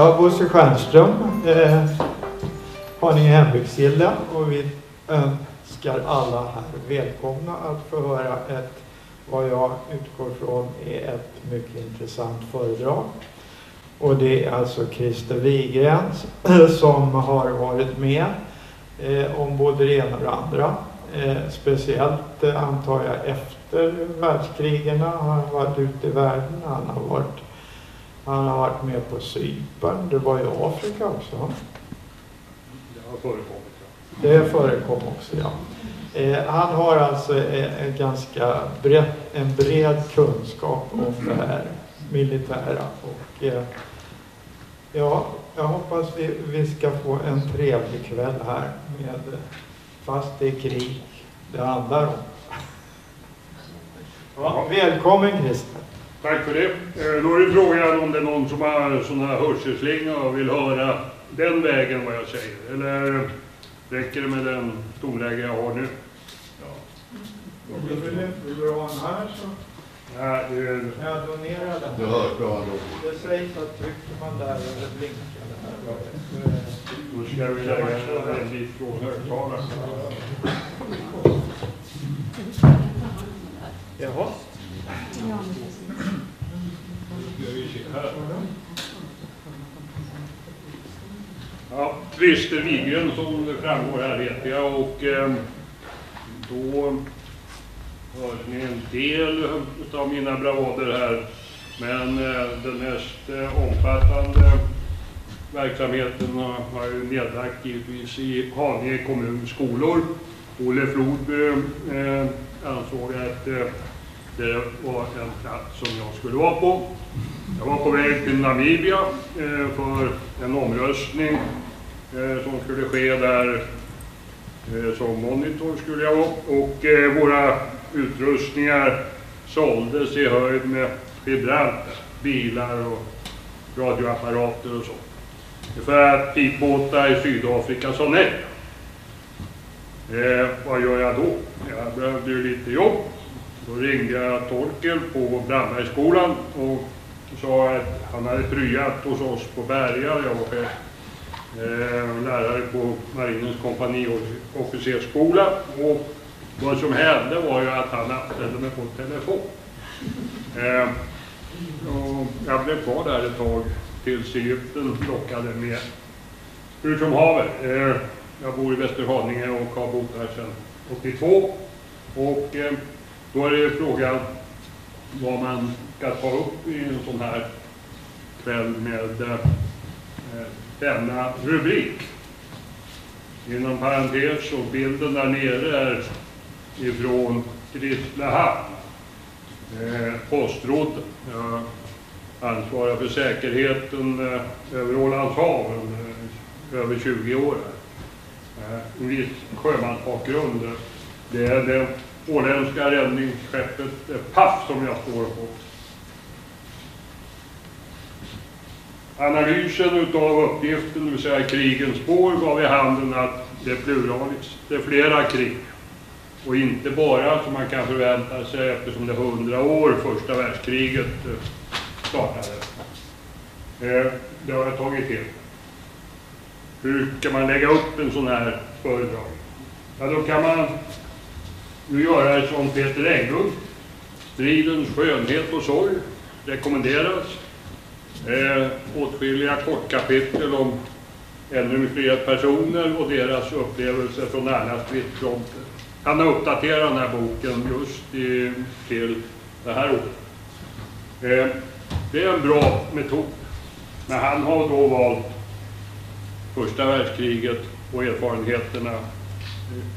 Ja, Bosse Stjernström, eh, Haninge Hembygdsgilla och vi önskar alla här välkomna att få höra ett, vad jag utgår från är ett mycket intressant föredrag. Och det är alltså Christer Wigren som har varit med eh, om både det ena och det andra. Eh, speciellt eh, antar jag efter världskrigen har han varit ute i världen. Han har varit, han har varit med på Cypern. Det var i Afrika också. Det har förekommit. Ja. Det förekom också, ja. Eh, han har alltså eh, en ganska bred, en bred kunskap om det här militära. Och, eh, ja, jag hoppas vi, vi ska få en trevlig kväll här med fast det är krig det handlar om. Ja, välkommen Christer. Tack för det. Eh, Då är det frågan om det är någon som har sån här hörselslinga och vill höra den vägen vad jag säger. Eller räcker det med den tonläge jag har nu? Vill du, vill du ha en här så Nej, det är... jag donera den. Du hörs bra ändå. Det sägs att trycker man där det blinkar det här. då- Då ska vi lägga en bit från högtalaren. Jaha. Ska vi se här. Ja, Christer Wigren som det framgår här heter jag och eh, då hörde ni en del av mina bravader här. Men eh, den mest eh, omfattande verksamheten har jag ju nedlagt givetvis i Haninge kommuns skolor. Olle Flodby eh, ansåg att eh, det var en plats som jag skulle vara på. Jag var på väg till Namibia eh, för en omröstning eh, som skulle ske där eh, som monitor skulle jag vara. Och eh, våra utrustningar såldes i höjd med Gibraltar, bilar och radioapparater och så. För att pipbåtar i Sydafrika sa nej. Eh, vad gör jag då? Jag behövde ju lite jobb. Då ringde jag Torkel på Brandbergsskolan och sa att han hade pryat hos oss på Berga. Jag var chef, eh, lärare på Marinens kompaniofficersskola. Och vad som hände var ju att han anställde mig på telefon. Eh, och jag blev kvar där ett tag tills Egypten lockade med hur som haver. Eh, jag bor i Västerhaninge och har bott här sedan 82. Och eh, då är det frågan vad man ska ta upp i en sån här kväll med eh, denna rubrik. Inom parentes och bilden där nere är ifrån Grisslehamn, eh. Jag ansvarar för säkerheten eh, över Ålands hav under eh, över 20 år. Här. Eh, en viss sjömansbakgrund. Det är det åländska räddningsskeppet eh, Paff som jag står på. Analysen utav uppgiften, det vill säga krigens spår, gav i handen att det är pluralis. Det är flera krig. Och inte bara som man kan förvänta sig eftersom det är 100 år första världskriget eh, startade. Eh, det har jag tagit till. Hur kan man lägga upp en sån här föredrag? Ja, då kan man nu göra det som Peter Englund. Stridens skönhet och sorg rekommenderas. Eh, åtskilliga kortkapitel om ännu fler personer och deras upplevelser från närmast stridsfronter. Han har uppdaterat den här boken just i, till det här året. Eh, det är en bra metod. Men han har då valt första världskriget och erfarenheterna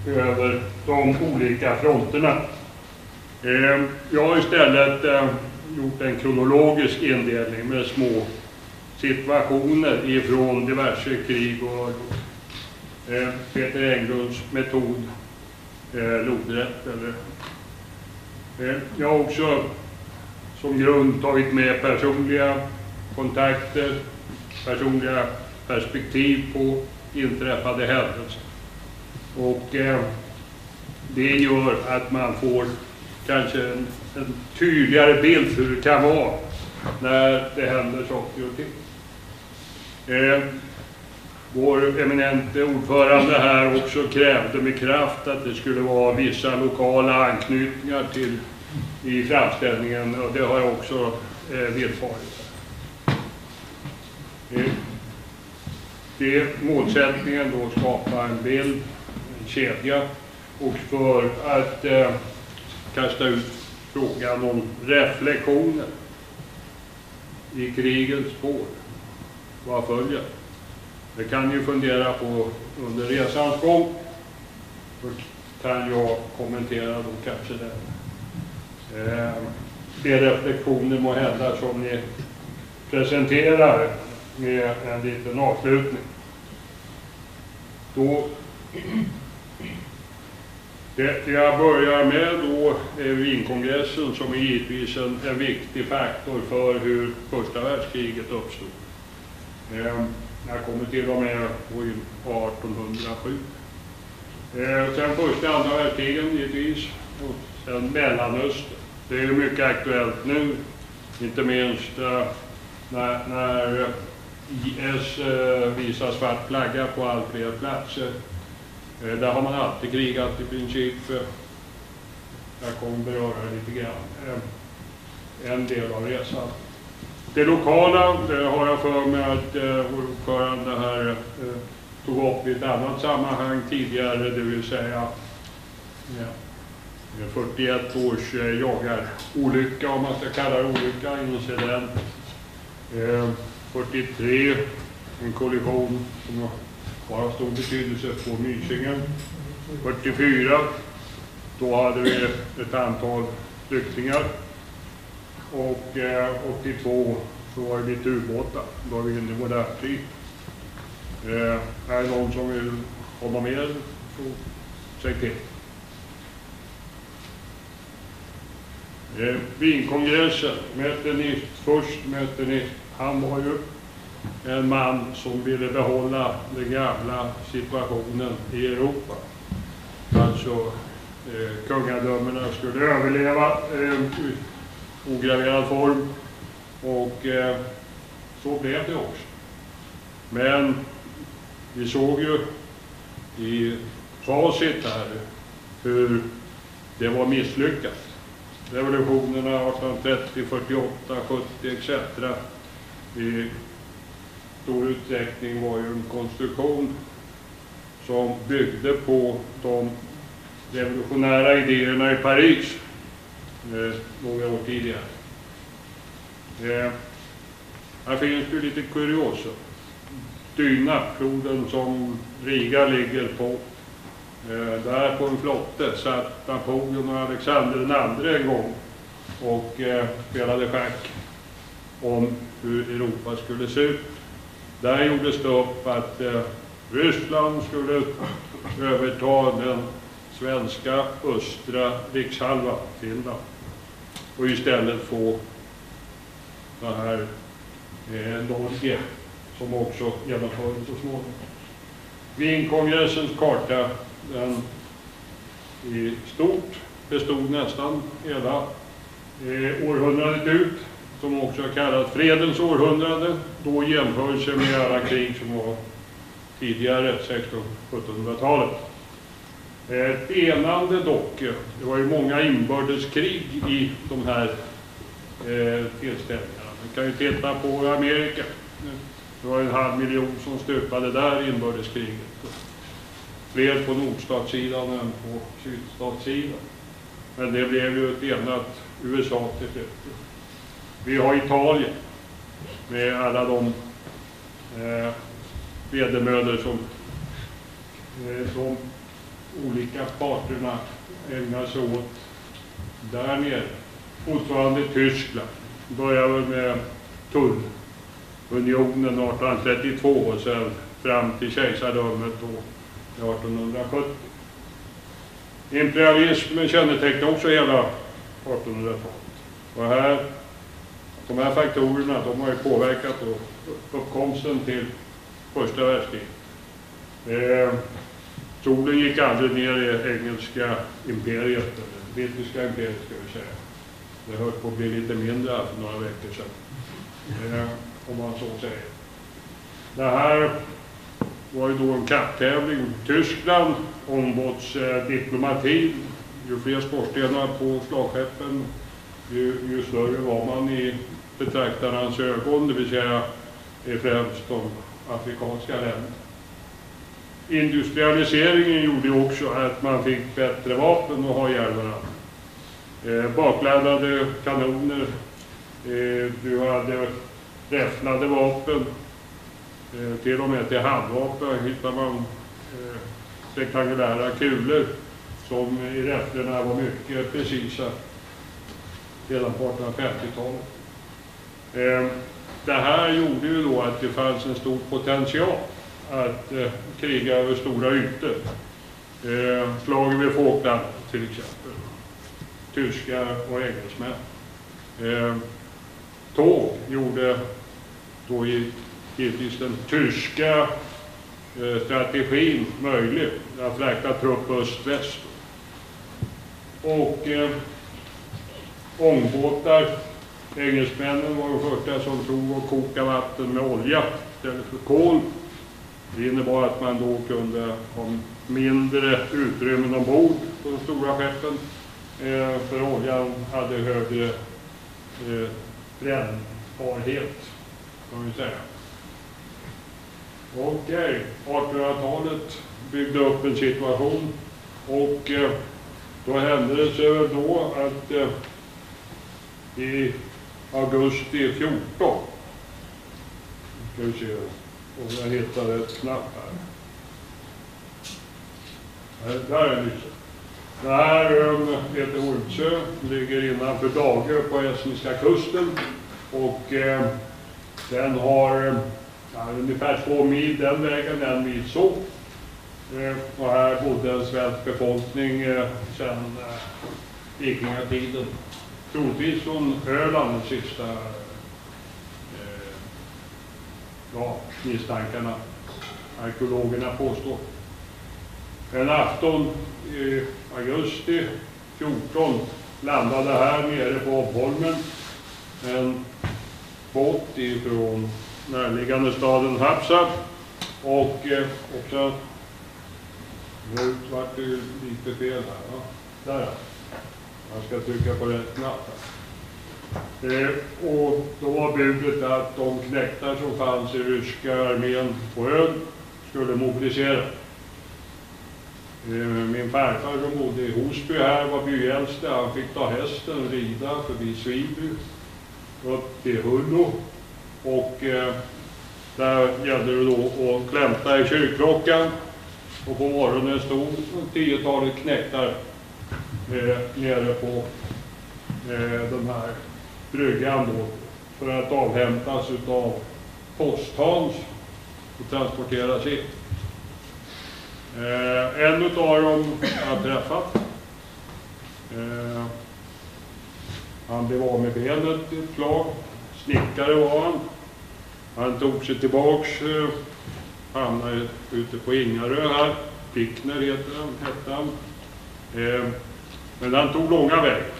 över de olika fronterna. Ehm, jag har istället ehm, gjort en kronologisk indelning med små situationer ifrån diverse krig och ehm, Peter Englunds metod eh, lodrätt. Eller. Jag har också som grund tagit med personliga kontakter, personliga perspektiv på inträffade händelser. Och eh, det gör att man får kanske en, en tydligare bild hur det kan vara när det händer saker och ting. Eh, vår eminente ordförande här också krävde med kraft att det skulle vara vissa lokala anknytningar till i framställningen och det har jag också eh, villfarit. Eh, det är målsättningen då att skapa en bild, kedja och för att eh, kasta ut frågan om reflektioner i krigens spår. Vad följer? Det kan ni fundera på under resans gång. Då kan jag kommentera då kanske den. Eh, de reflektioner må hända som ni presenterar med en liten avslutning. Då det jag börjar med då är Wienkongressen som är givetvis en, en viktig faktor för hur första världskriget uppstod. Eh, jag kommer till och med på 1807. Eh, sen första och andra världskrigen givetvis och sen Mellanöstern. Det är ju mycket aktuellt nu, inte minst eh, när, när IS eh, visar svart flagga på allt fler platser. Eh, där har man alltid krigat i princip. Eh, jag kommer beröra det lite grann. Eh, en del av resan. Det lokala, det har jag för mig att vår ordförande här tog upp i ett annat sammanhang tidigare, det vill säga ja, 41 års jagarolycka, om man ska kalla det olycka, incident. 43, en kollision som har stor betydelse på Mysingen. 44, då hade vi ett antal flyktingar. Och eh, 82 så var det lite ubåtar. Då var vi inne i modern tid. Eh, är det någon som vill komma med så säg till. Eh, möter ni först Metternich, han var ju en man som ville behålla den gamla situationen i Europa. Alltså eh, kungadömena skulle överleva eh, i ograverad form och eh, så blev det också. Men vi såg ju i facit här hur det var misslyckat. Revolutionerna 1830, 48, 70 etc. Vi stor utsträckning var ju en konstruktion som byggde på de revolutionära idéerna i Paris eh, några år tidigare. Eh, här finns ju lite kuriosa. Dyna, floden som Riga ligger på. Eh, där på en flotte satt Napoleon och Alexander den andre en gång och eh, spelade schack om hur Europa skulle se ut. Där gjordes det upp att eh, Ryssland skulle överta den svenska östra rikshalvan, Finland, och istället få den här eh, Norge som också genomfördes så småningom. Wienkongressens karta, den i stort bestod nästan hela eh, århundradet ut, som också kallas fredens århundrade, då i jämförelse med alla krig som var tidigare, 1600-1700-talet. Ett eh, enande dock, det var ju många inbördeskrig i de här eh, tillställningarna. Man kan ju titta på Amerika. Det var en halv miljon som stupade där i inbördeskriget. Fler på nordstatssidan än på sydstatssidan. Men det blev ju ett enat USA till slut. Vi har Italien med alla de eh, vedermödor som eh, de olika parterna ägnar sig åt där nere. Fortfarande Tyskland. Börjar väl med tullunionen 1832 och sen fram till kejsardömet då 1870. Imperialismen kännetecknar också hela 1800-talet. Och här, de här faktorerna de har ju påverkat då uppkomsten till första världskriget. Eh, solen gick aldrig ner i engelska imperiet, eller brittiska imperiet ska vi säga. Det höll på att bli lite mindre för några veckor sedan. Eh, om man så säger. Det här var ju då en kapptävling. Tyskland, ångbåtsdiplomatin. Eh, ju fler skorstenar på slagskeppen, ju, ju större var man i betraktarnas ögon, det vill säga främst de afrikanska länderna. Industrialiseringen gjorde också att man fick bättre vapen att ha ihjäl varandra. Eh, bakladdade kanoner, eh, du hade räfflade vapen, eh, till och med till handvapen hittar man eh, rektangulära kulor som i räfflorna var mycket precisa redan på 1850-talet. Eh, det här gjorde ju då att det fanns en stor potential att eh, kriga över stora ytor. Eh, slaget vid Falkland till exempel. Tyskar och engelsmän. Eh, tåg gjorde då givetvis den tyska eh, strategin möjlig att frakta trupp öst-väst. Och eh, ångbåtar, engelsmännen var de första som tog och kokade vatten med olja istället för kol. Det innebar att man då kunde ha mindre utrymmen ombord på de stora skeppen. Eh, för oljan hade högre eh, brännbarhet, kan vi säga. Okej, eh, 1800-talet byggde upp en situation och eh, då hände det sig väl då att eh, i augusti 14 Nu ska vi se om jag hittar rätt knapp här. där är lyset. Det här ön heter Ormsö, ligger innanför Dagö på estniska kusten och eh, den har eh, ja, ungefär två mil den vägen, en mil så. Eh, och här bodde en svensk befolkning eh, sedan eh, vikingatiden. Troligtvis från Öland, de sista eh, ja, misstankarna arkeologerna påstår. En afton i augusti 14 landade här nere på Holmen en båt ifrån närliggande staden Hapsa och eh, också nu vart det lite fel här. va? Där ja. Man ska trycka på rätt knapp. Eh, och då var budet att de knektar som fanns i ryska armén på ön skulle mobilisera. Eh, min farfar som bodde i Hosby här var byäldste. Han fick ta hästen och rida förbi Sviby upp till Hullo. Och eh, där gällde det då att klämta i kyrkklockan. Och på morgonen stod tiotalet knektar eh, nere på eh, den här bryggan då för att avhämtas utav posthans och transporteras in. Eh, en utav dem har träffat. Eh, han blev av med benet ett slag. Snickare var han. Han tog sig tillbaks, eh, hamnade ute på Ingarö här. Pickner heter han, hette han. Eh, men han tog långa vägar.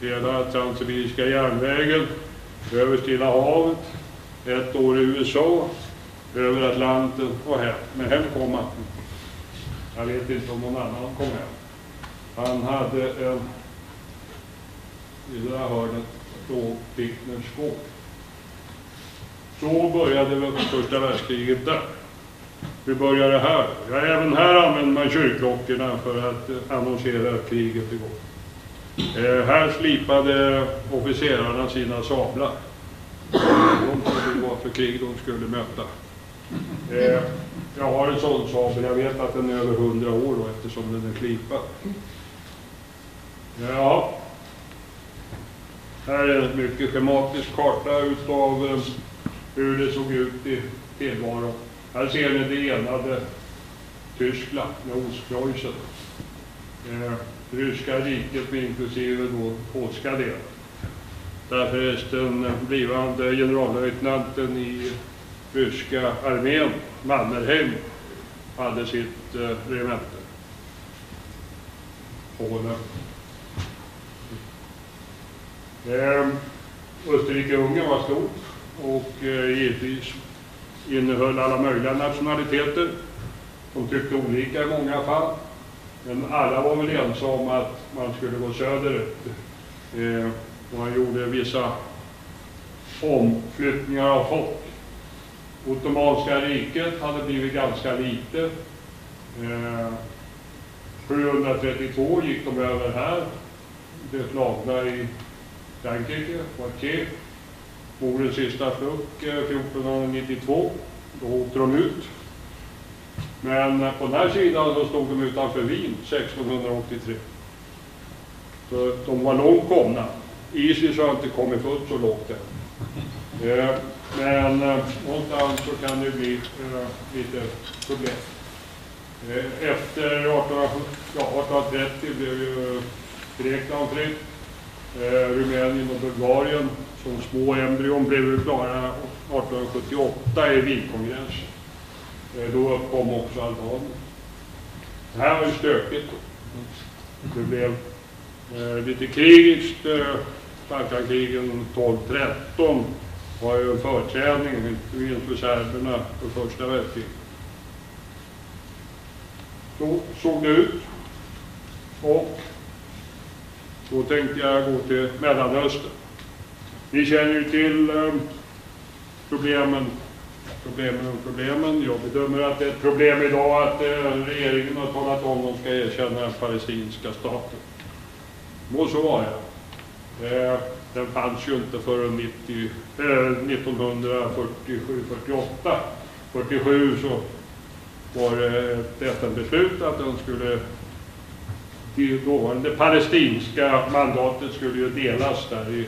Hela Transsibiriska järnvägen, över Stilla havet, ett år i USA, över Atlanten och hem. Men hem kom han. Jag vet inte om någon annan kom hem. Han hade en, i det där hörnet låg Pickners skåp. Så började väl första världskriget där. Hur började det här? Ja, även här använder man kyrkklockorna för att eh, annonsera att kriget är igång. Eh, här slipade officerarna sina sablar. De trodde vad för krig de skulle möta. Eh, jag har en sån sabel, jag vet att den är över hundra år då, eftersom den är slipad. Ja. Här är en mycket schematisk karta utav eh, hur det såg ut i tillvaron. Här ser ni det enade Tyskland med Ostpreussen. Eh, ryska riket inklusive då polska delen. Där förresten blivande generallöjtnanten i ryska armén, Mannerheim, hade sitt eh, regemente. Polen. Eh, Österrike-Ungern var stort och eh, givetvis innehöll alla möjliga nationaliteter. De tyckte olika i många fall. Men alla var väl ense om att man skulle gå söderut. Eh, man gjorde vissa omflyttningar av folk. Ottomanska riket hade blivit ganska litet. Eh, 732 gick de över här. Det slagna i Frankrike, Poitiers. Morens sista eh, flukt 1492. Då åkte de ut. Men på den här sidan så stod de utanför Wien 1683. Så de var långt komna. Isis har inte kommit fullt så långt än. Eh, men eh, någonstans så kan det bli lite problem. Efter 18, ja, 1830 blev ju Grekland fritt. Rumänien och Bulgarien som små embryon blev klara 1878 i Wienkongressen. Eh, då uppkom också Albanien. Det här var ju stökigt. Det blev eh, lite krigiskt. Eh, Balkankrigen 12-13 var ju en förträdning inte minst för serberna, för första världskriget. Så såg det ut. Och då tänkte jag gå till Mellanöstern. Ni känner ju till ehm, problemen, problemen och problemen. Jag bedömer att det är ett problem idag att eh, regeringen har talat om att de ska erkänna den palestinska staten. Må så vara. Eh, den fanns ju inte förrän 90, eh, 1947-48. 47 så var det ett FN-beslut att den skulle det dåvarande palestinska mandatet skulle ju delas där i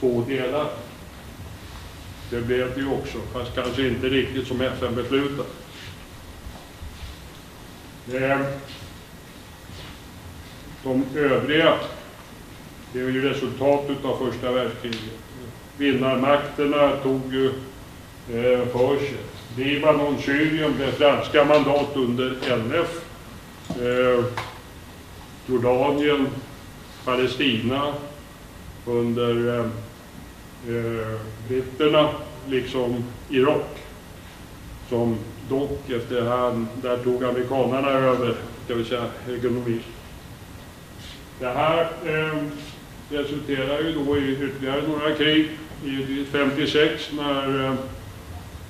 två delar. Det blev det ju också, fast kanske inte riktigt som FN beslutade. Ehm, de övriga, det är ju resultatet av första världskriget. Vinnarmakterna tog ju eh, för sig. Libanon, Syrien blev franska mandat under NF. Ehm, Jordanien, Palestina under ehm, eh, britterna, liksom Irak. Som dock efterhand, där tog amerikanerna över, det vill säga, ekonomin. Det här eh, resulterar ju då i ytterligare några krig. I 56 när eh,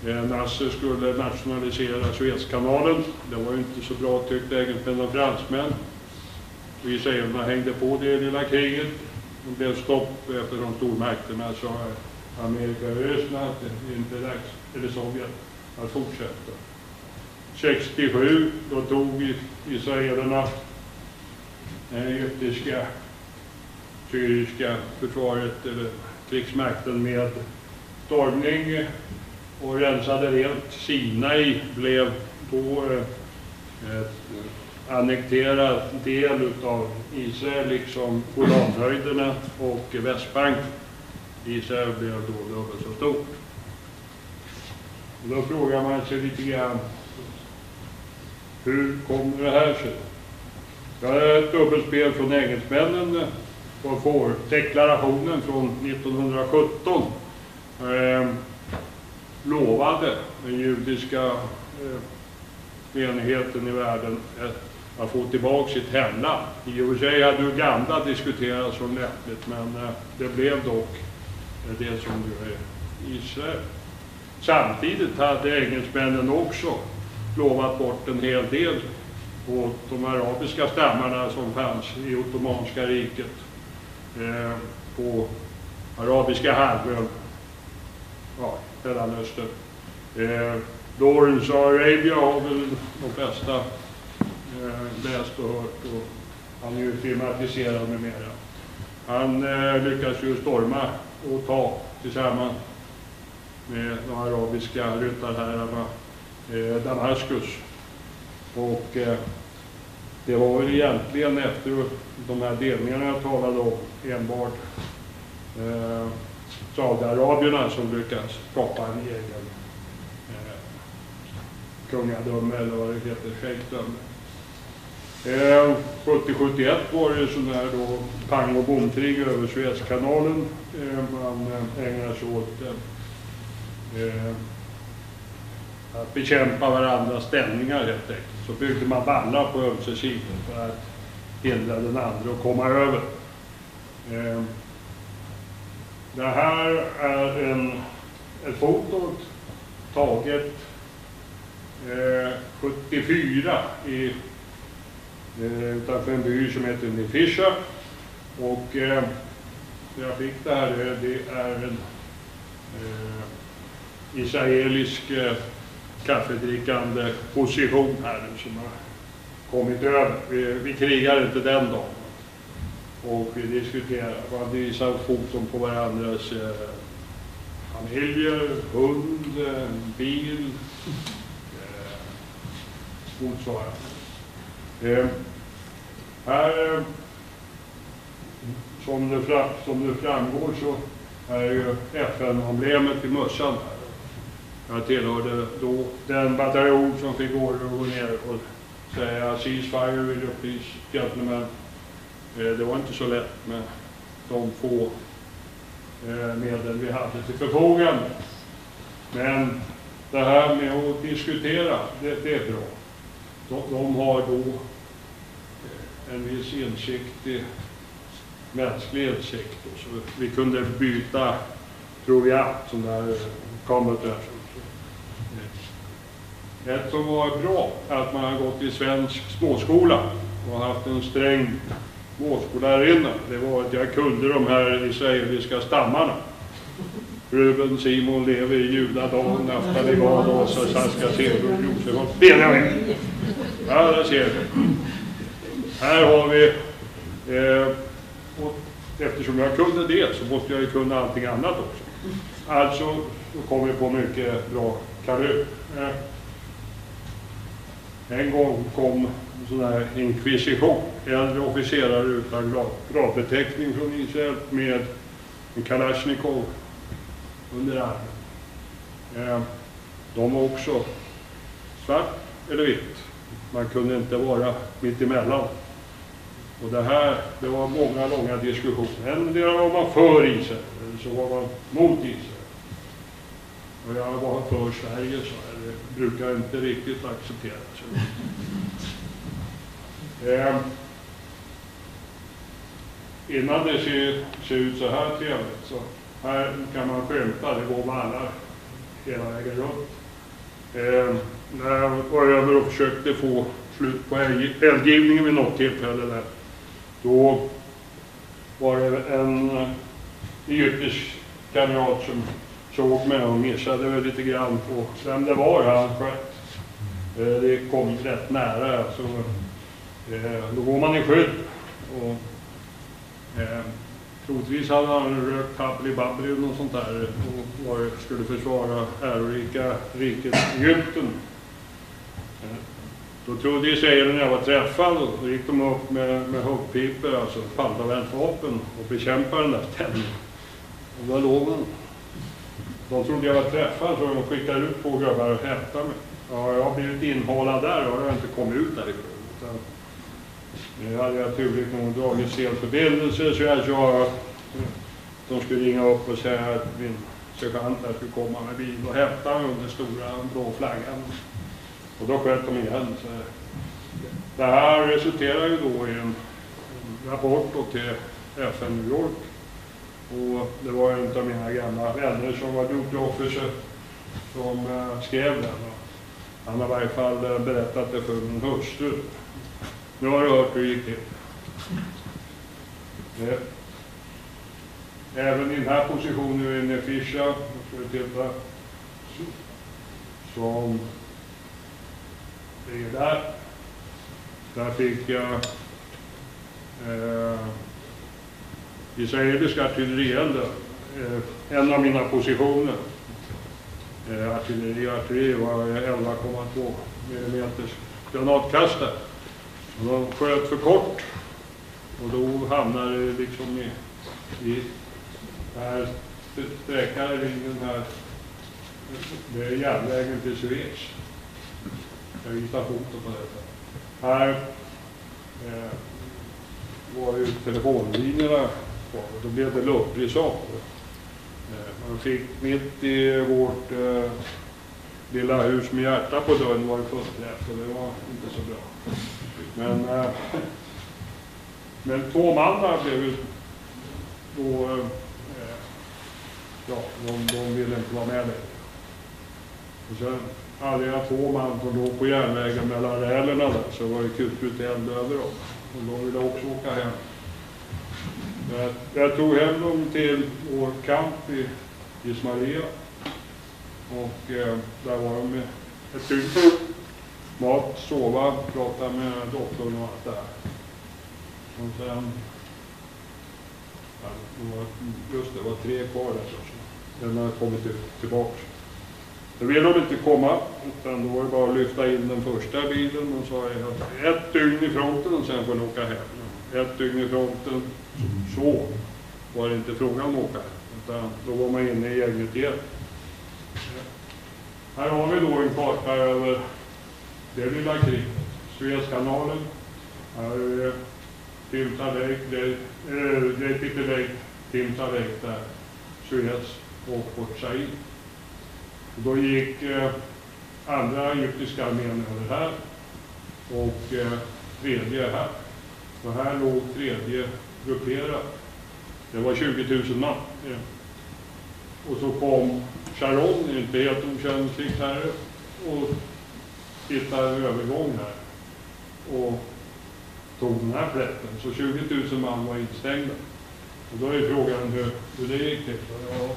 eh, Nasser skulle nationalisera Suezkanalen. Det var ju inte så bra tyckte egentligen och fransmän. Israelerna hängde på det lilla kriget. Det blev stopp efter de stormakterna sa Amerika och Ryssland att det inte dags, eller Sovjet, att fortsätta. 67 då tog israelerna det egyptiska, syriska försvaret eller krigsmakten med stormning och rensade rent. Sinai blev då ett annektera del utav Israel, liksom Golanhöjderna och Västbanken. Israel blev då dubbelt så stort. Och då frågar man sig lite grann, hur kommer det här sig? Det är ett dubbelspel från engelsmännen på får deklarationen från 1917. Eh, lovade den judiska eh, menigheten i världen ett att få tillbaka sitt hemland. I och för sig hade Uganda diskuterats som lämpligt men eh, det blev dock eh, det som nu är Israel. Samtidigt hade engelsmännen också lovat bort en hel del åt de arabiska stammarna som fanns i Ottomanska riket eh, på arabiska halvön, ja, Mellanöstern. Eh, Lawrence Arabia har väl de flesta läst och hört och han är ju filmatiserad med mera. Han eh, lyckas ju storma och ta tillsammans med de arabiska ryttarherrarna eh, Damaskus. Och eh, det var väl egentligen efter de här delningarna jag talade om enbart eh, Saudiarabierna som lyckas skapa en egen eh, kungadöme eller vad det heter, shejkdöme. Eh, 70-71 var det sån där då pang och bomkrig över Suezkanalen. Ehm, eh, man ägnade sig åt eh, ehm, att bekämpa varandras ställningar helt enkelt. Så byggde man vallar på ömse sidor för att hindra den andra att komma över. Ehm, det här är en, ett foto taget eh, 74 i, eh, utanför en by som heter Nifisha. Och eh, jag fick det här, det, det är en eh, israelisk eh, kaffedrickande position här nu som har kommit över. Vi, vi krigar inte den dagen. Och vi diskuterar, man visar foton på varandras eh, familjer, hund, eh, bil, eh, motsvarande. Eh, här, eh, som det, fram, som det framgår så är ju FN-emblemet i mössan här. Jag tillhörde då den bataljon som fick order att gå ner och säga ceasefire will you please gentlemen. Eh, det var inte så lätt med de få eh, medel vi hade till förfogande. Men det här med att diskutera, det, det är bra. De, de har då eh, en viss insikt i mänsklig insikt. då, Så vi kunde byta proviant, sån där eh, combat eh, Ett som var bra att man har gått i svensk småskola och haft en sträng småskollärarinna. Det var att jag kunde de här israeliska stammarna. Ruben, Simon, Levi, Juda, Dan, Naftali, Gad, Asa, Saska, Sebul, Josef och Benjamin. Ja, där ser vi. Här har vi, eh, och eftersom jag kunde det så måste jag ju kunna allting annat också. Alltså, kom vi på mycket bra karriär. Eh, en gång kom en sån här inkvisition, äldre officerare utan gravbeteckning från Israel med en Kalashnikov under eh, armen. De var också svart eller vitt. Man kunde inte vara mitt emellan. Och det här, det var många långa diskussioner. Endera var man för Israel, eller så var man mot Israel. Och jag var för Sverige, så det brukar inte riktigt accepteras. Eh, innan det ser, ser ut så här trevligt så här kan man skymta, det går vallar hela vägen runt. Eh, när jag var över och försökte få slut på eldgivningen vid något tillfälle där, då var det en eh, egyptisk kamrat som såg mig och missade väl lite grann på vem det var han sköt. Eh, det kom rätt nära så eh, då går man i skydd. Och, eh, troligtvis hade han rökt Habbli Babbli och något sånt där och var, skulle försvara ärorika riket Egypten. Eh, då trodde ju Ceilern när jag var träffad och då gick de upp med, med huggpipor, alltså pansarvärnsvapen och bekämpade den där ställningen. Och där låg hon. De trodde jag var träffad så de skickade ut två gubbar och hämtade mig. Ja, jag har blivit inhalad där och har inte kommit ut därifrån. Nu hade jag turligt nog dragit fel förbindelse så jag sa mm, de skulle ringa upp och säga att min sergeant skulle komma med bil och hämta mig under stora blå flaggan. Och då sköt de igen. Så det här resulterade ju då i en, rapport till FN New York. Och det var en av mina gamla vänner som var duty officer som eh, skrev den. Han har i varje fall eh, berättat det för min hustru. Nu har du hört hur det gick till. Även i den här positionen är det Fischa, titta, som ligger där. Där fick jag eh, israelisk artillerield, eh, en av mina positioner. Eh, artilleri artilleri var 11,2 mm granatkastare. Och de sköt för kort och då hamnade det liksom i, i den här sträckan ringen här. Det är järnvägen till Schweiz. Jag visar foto på detta. Här eh, var ju telefonlinjerna kvar och då blev det luftrissort. Eh, man fick mitt i vårt eh, lilla hus med hjärta på dörren var det fullträff och det var inte så bra. Men, eh, men två man blev ju då, eh, ja, de, de ville inte vara med längre. Och sen hade jag två man som låg på järnvägen mellan rälerna där, så var det kutbrut eld över dem. Och de ville också åka hem. Jag, jag tog hem dem till vår camp i Ismaria. Och eh, där var de ett dygn. Mat, sova, prata med doktorn och allt det där. Och sen, ja, det var, just det, det var tre kvar där kanske. Den har kommit ut, tillbaks. Då ville de inte komma, utan då var det bara att lyfta in den första bilen och sa ett dygn i fronten och sen får ni åka hem. Ett dygn i fronten, så var det inte frågan om att åka hem, utan då var man inne i gänget igen. Här har vi då en karta över det lilla kriget. Suezkanalen, här eh, är eh, det Timsa Lake, Great där, Suez och Port Said. Då gick eh, andra egyptiska armén över här och eh, tredje här. Och här låg tredje grupperad. Det var 20 000 man. Eh. Och så kom Sharon, inte helt okänd krigsherre, och hittade en övergång här. Och tog den här plätten. Så 20 000 man var instängda. Och då är frågan hur, hur det gick till. Ja,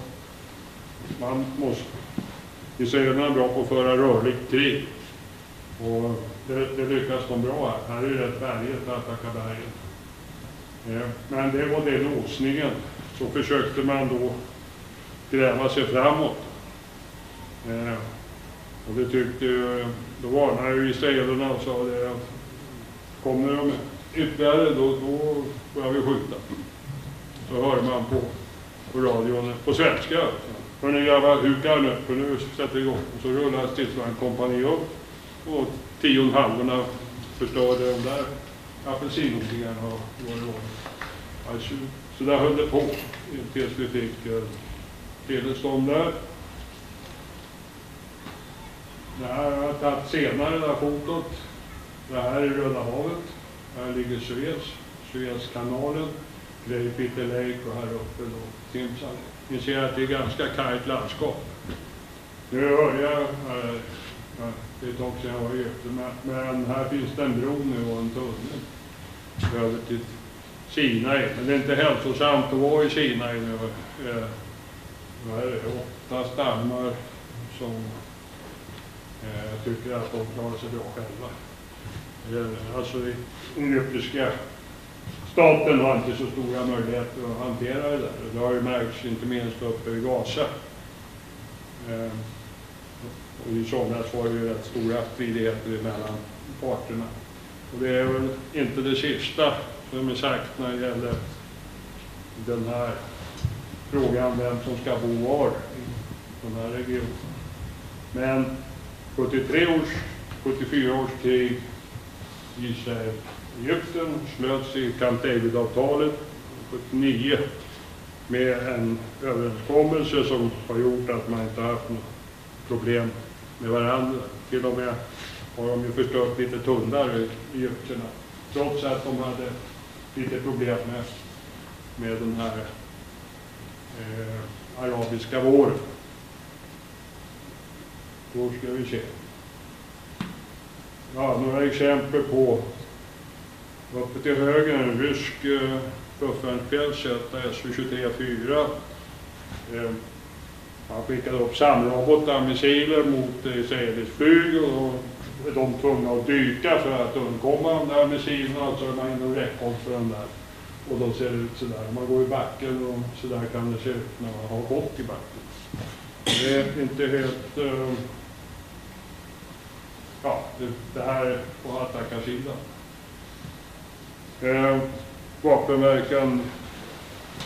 man måste Israelerna är bra på att föra rörligt krig. Och det, det lyckas de bra här. Här är det rätt berget, Atakabergen. Eh, men det var det låsningen. Så försökte man då gräva sig framåt. Eh, och det tyckte ju, då varnade ju israelerna och sa det att kommer de ytterligare då, då börjar vi skjuta. Så hörde man på, på radion på svenska Hörni grabbar, huka nu, för nu sätter vi igång. Och så rullade stridsvagnkompani upp och tionhalvorna förstörde de där apelsinodlingarna och vad det var. Så där höll det på tills vi fick eh, tillstånd där. Det här har jag tagit senare, det här fotot. Det här är Röda havet. Här ligger Suez, Suezkanalen, Great Peter Lake och här uppe då Timsan. Ni ser att det är ganska kargt landskap. Nu hörde jag, äh, det är ett tag sedan jag var i Egypten, men här finns det en bro nu och en tunnel över till Sinai. Men det är inte hälsosamt att vara i Sinai nu. Äh, det är åtta stammar som Eh, jag tycker att de klarar sig bra själva. Alltså den egyptiska staten har inte så stora möjligheter att hantera det där. Det har ju märkts inte minst uppe i Gaza. Eh, och I somras var det ju rätt stora stridigheter mellan parterna. Och det är väl inte det sista som är sagt när det gäller den här frågan vem som ska bo var i den här regionen. Men 73 års, 74 års krig Israel Egypten slöts i Camp David-avtalet 79 med en överenskommelse som har gjort att man inte har haft något problem med varandra. Till och med har de ju förstört lite tunnlar i Egypterna. Trots att de hade lite problem med, med den här eh, arabiska våren. Då ska vi se. Ja, några exempel på Uppe till höger en rysk eh, luftvärnspjäs, SU-23-4. Eh, han skickade upp samrobotar, missiler mot eh, israeliskt flyg och är de tvungna att dyka för att undkomma de där missilerna. Så är man inom räckhåll för den där. Och då ser det ut sådär. Man går i backen och sådär kan det se ut när man har gått i backen. Det är inte helt... Uh, ja, det, det här är på attackarsidan. Eh, vapenverkan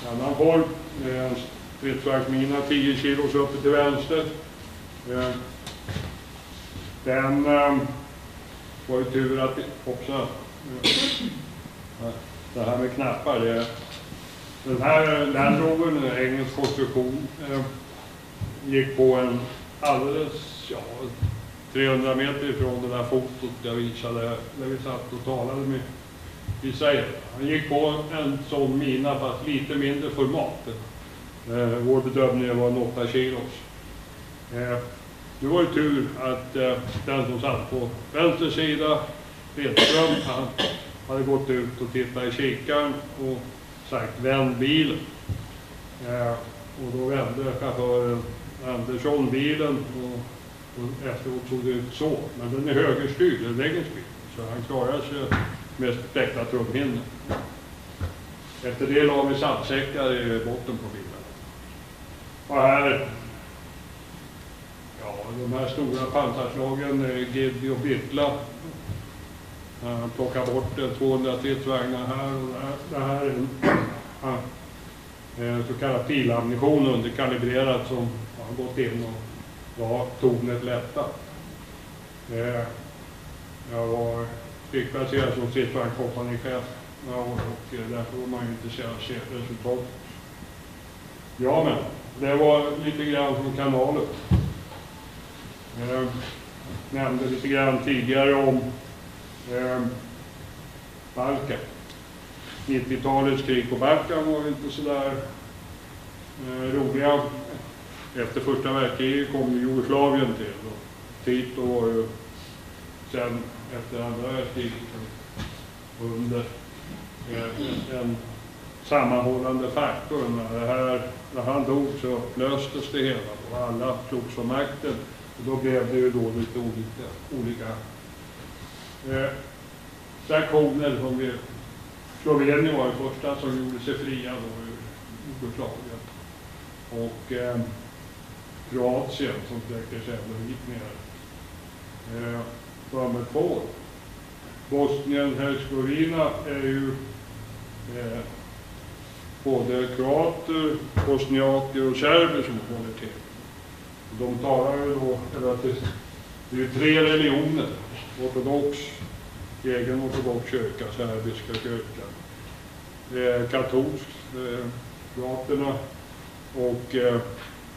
i annan form. Eh, en stridsvagnsmina 10 kilos uppe till vänster. Eh, den eh, var ju tur att, hoppsan, eh, det här med knappar, det, den här Land Rover, en engelsk konstruktion, eh, gick på en alldeles ja, 300 meter ifrån det där fotot jag visade där vi satt och talade med Isaia. Han gick på en sån mina fast lite mindre format. Eh, vår bedömning var en 8 kilos. Eh, nu var det tur att eh, den som satt på vänster sida, Edström, han hade gått ut och tittat i kikaren och sagt vänd bilen. Eh, och då vände chauffören Andersson bilen och, och efteråt såg det ut så. Men den är högerstyrd, den lägger sig. Så han klarade sig med spräckta trumhinnor. Efter det la vi sandsäckar i botten på bilen. Och här, ja de här stora pansarslagen, eh, Giddy och Bittla. Han plockar bort 200 stridsvagnar här och det här, det här är en eh, så kallad pilammunition underkalibrerad, som har gått in och var tornet lättat. Eh, jag var styckplacerad som stridsvagnskompanichef några år och eh, därför var man ju intresserad av att se resultatet. Ja men, det var lite grann från kanalen. Eh, nämnde lite grann tidigare om eh, Balkan. 90-talets krig på Balkan var inte sådär eh, roliga. Efter första världskriget kom ju Jugoslavien till och Tito var ju sen efter andra världskriget under en sammanhållande faktor. När, det här, när han dog så upplöstes det hela och alla slogs för makten. Och då blev det ju då lite olika, olika eh, sanktioner som vi Slovenien var det första som gjorde sig fria då ur Jugoslavien. Och eh, Kroatien som sträcker sig ända hit ner. Eh, nummer två. Bosnien-Hercegovina är ju eh, både kroater, bosniaker och serber som håller till. De talar ju då, eller att det, det är ju tre religioner. Ortodox, egen ortodox kyrka, serbiska kyrkan. Eh, katolsk, eh, kroaterna och eh,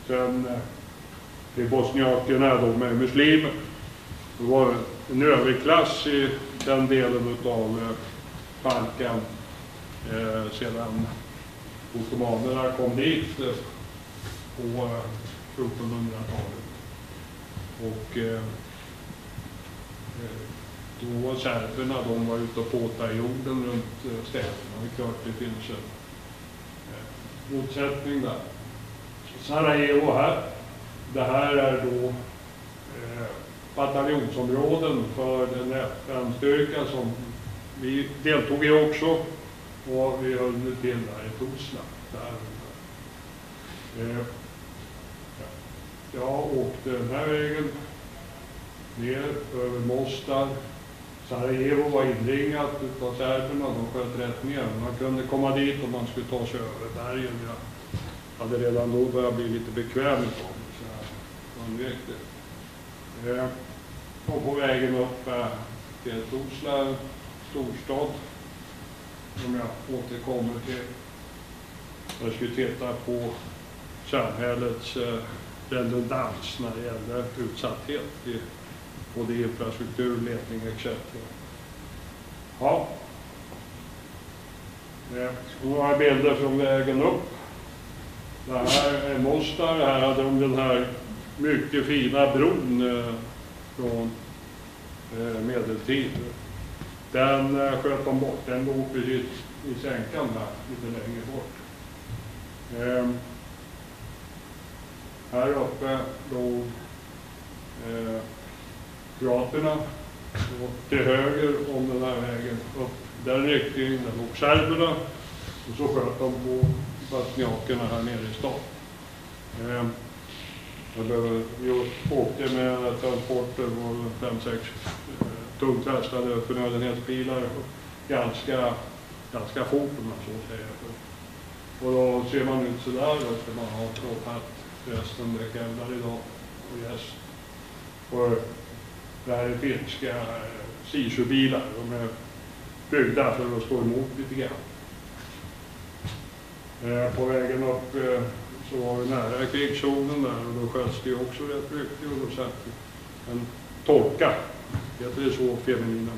sen eh, eh, är bosniakerna de är muslimer. Det var en överklass i den delen av eh, Balkan eh, sedan ottomanerna kom dit eh, på eh, 1400-talet. Och eh, eh, då var serberna, de var ute och påtade jorden runt städerna. Det är klart det finns en eh, motsättning där. Sarajevo här. Det här är då eh, bataljonsområden för den FN-styrka som vi deltog i också. Och vi höll det till där i Tuzla. Där. Eh. Jag åkte den här vägen ner över Mostar. Sarajevo var inringat utav serberna, de sköt rätt ner. Man kunde komma dit om man skulle ta sig över bergen. Jag hade redan då börjat bli lite bekväm utav som så. Eh, och på vägen upp eh, till Torsla storstad, som jag återkommer till. Jag skulle titta på samhällets eh, redundans när det gäller utsatthet i både infrastruktur, ledning etc. Ja. Eh, Några bilder från vägen upp. Det här är Mostar. Här hade de den här mycket fina bron eh, från medeltiden. medeltid. Den eh, sköt de bort. Den låg precis i sänkan där, lite längre bort. Ehm, här uppe låg eh, Kroaterna och till höger om den här vägen upp den riktningen där låg serberna och så sköt de på bosniakerna här nere i stan. Eh, jag vi åkte med transporter på fem, sex eh, tungt lastade förnödenhetsbilar ganska, ganska fort om man så säger. Och då ser man ut sådär, då ska man ha trådhatt, resten däckeldar idag och gäst. Och det här är finska eh, Sisu-bilar, de är byggda för att stå emot lite grann. Eh, på vägen upp eh, så var vi nära krigszonen där och då sköts det ju också rätt mycket och då satt vi en torka. heter det så, feminina?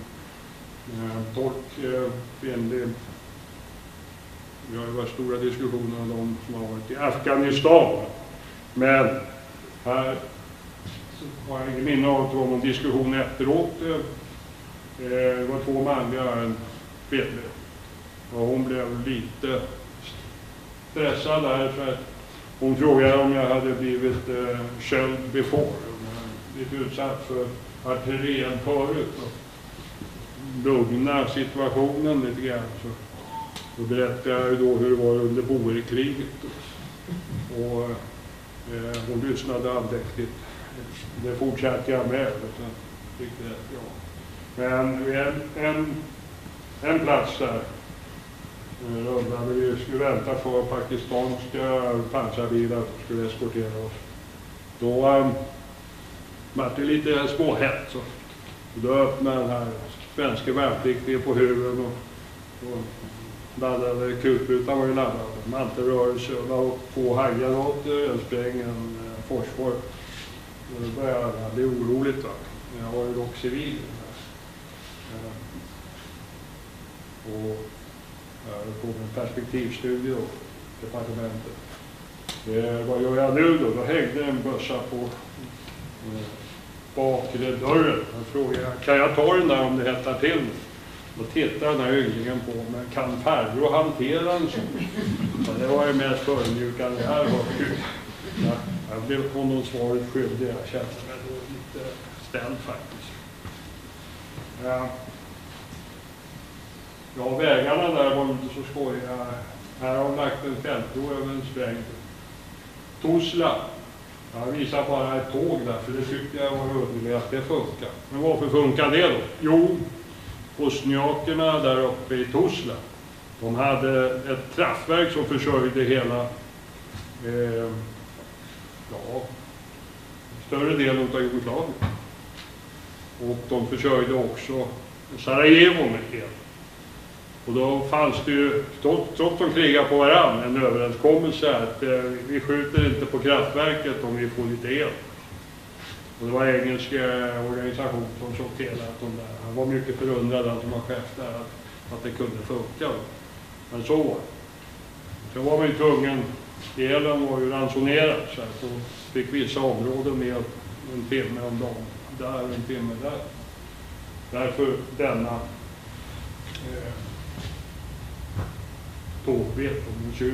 Eh, tork, eh, kvinnlig. Vi har ju varit stora diskussioner om de som har varit i Afghanistan. Men här har jag inget minne av att det var någon diskussion efteråt. Eh, Det var två manliga och en kvinnlig. Och hon blev lite stressad där för att hon frågade om jag hade blivit eh, before. Om jag blivit utsatt för artillerield förut. Och lugna situationen lite grann. Så, då berättade jag då hur det var under Boerkriget. Och, och eh, hon lyssnade andäktigt. Det fortsatte jag med. Så jag tyckte ja. Men vid en, en, en plats där eh, vi skulle vänta på pakistanska pansarbilar som skulle eskortera oss. Då eh, um, var det lite småhett. Så. Då öppnade den här svenska värnpliktige på huven och, och laddade, kulsprutan var ju laddad. Mantelrörelse, eh, och två handgranater, en spräng, en fosfor. Då började jag bli oroligt. Va? Jag var ju dock civil. Eh, och jag höll på med en perspektivstudie då, departementet. Eh, vad gör jag nu då? Då hängde en bössa på eh, bakre dörren. Då frågade, jag, kan jag ta den där om det hettar till? Då tittade den här ynglingen på mig, kan farbror hantera en sån? Ja, det var ju mest förödmjukande jag hört. Ja, jag blev honom svaret skyldig, jag kände mig då lite ställd faktiskt. Ja. Ja, vägarna där var inte så skojiga. Här har de lagt en fältbro över en sprängd. Tosla. Jag visar bara ett tåg där, för det tyckte jag var underligt att det funkar. Men varför funkar det då? Jo, bosniakerna där uppe i Tuzla, de hade ett kraftverk som försörjde hela, eh, ja, större delen av Jugoslavien. Och de försörjde också Sarajevo med el. Och då fanns det ju, trots att de krigade på varandra, en överenskommelse att eh, vi skjuter inte på kraftverket om vi får lite el. Och det var engelska engelsk eh, organisation som såg till att de där, han var mycket förundrad, han som var chef där, att, att det kunde funka. Men så var det. Sen var man ju tvungen, elen var ju ransonerad så att då fick vissa områden med en timme om dagen, där och en timme där. Därför denna eh, tågbild om en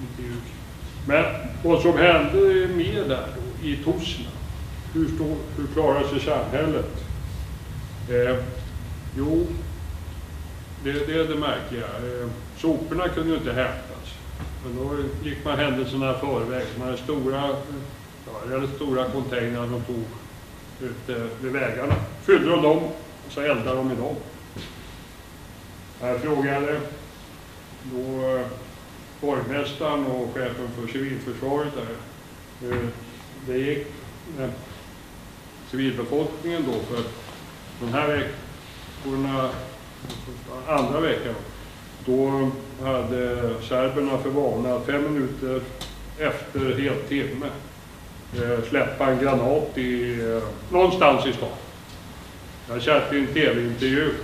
inte ljus. Men vad som hände mer där då, i Tuzla, hur, stod, hur klarar sig samhället? Eh, jo, det, det är det märkliga. Eh, soporna kunde ju inte hämtas. Men då gick man händelserna i förväg. Man hade stora, ja, eller stora containrar de tog ute vid vägarna. Fyllde de dem och så eldade de i dem. Jag frågade då eh, borgmästaren och chefen för civilförsvaret där eh, det gick eh, civilbefolkningen då för den här veckorna, andra veckan, då hade serberna för vana att fem minuter efter helt timme släppa en granat i, någonstans i stan. Jag satt i en tv-intervju,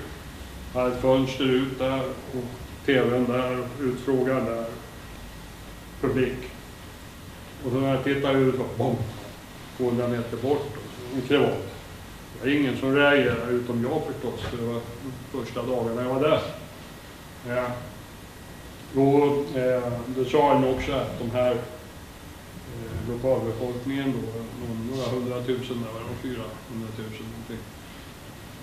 hade ett fönster ut där och tvn där, utfrågaren där, publik. Och så när jag tittade ut, så bom, 200 meter bort, och så en krevat. Det var ingen som reagerade, utom jag förstås, för det var första dagarna jag var där. Ja. Då, eh, då sa han också att de här eh, lokalbefolkningen då, några hundratusen, där var de 400 000 någonting.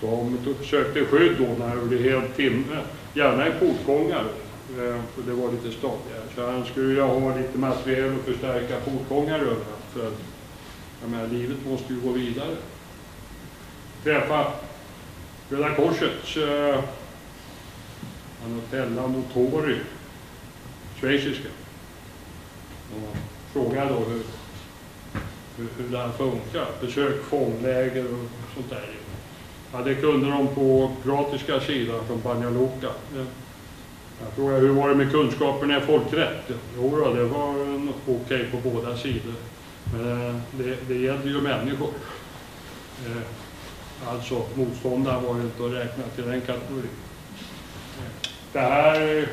De sökte skydd då när det blev helt timme, gärna i portgångar, eh, för det var lite stadigare. Så han skulle vilja ha lite materiel och förstärka portgångar överallt, för att eh, jag menar, livet måste ju gå vidare. Träffa Röda Korsets eh, Anotella Motori, schweiziska. Och frågade då hur, hur, hur det här funkar. Besök fångläger och sånt där. Ja det kunde de på kroatiska sidan från Banja Luka. Jag frågade hur var det med kunskaperna i folkrätt? Jo då, det var okej okej på båda sidor. Men eh, det, det gällde ju människor. Eh, alltså motståndaren var ju inte att räkna till den kategorin. Eh, det här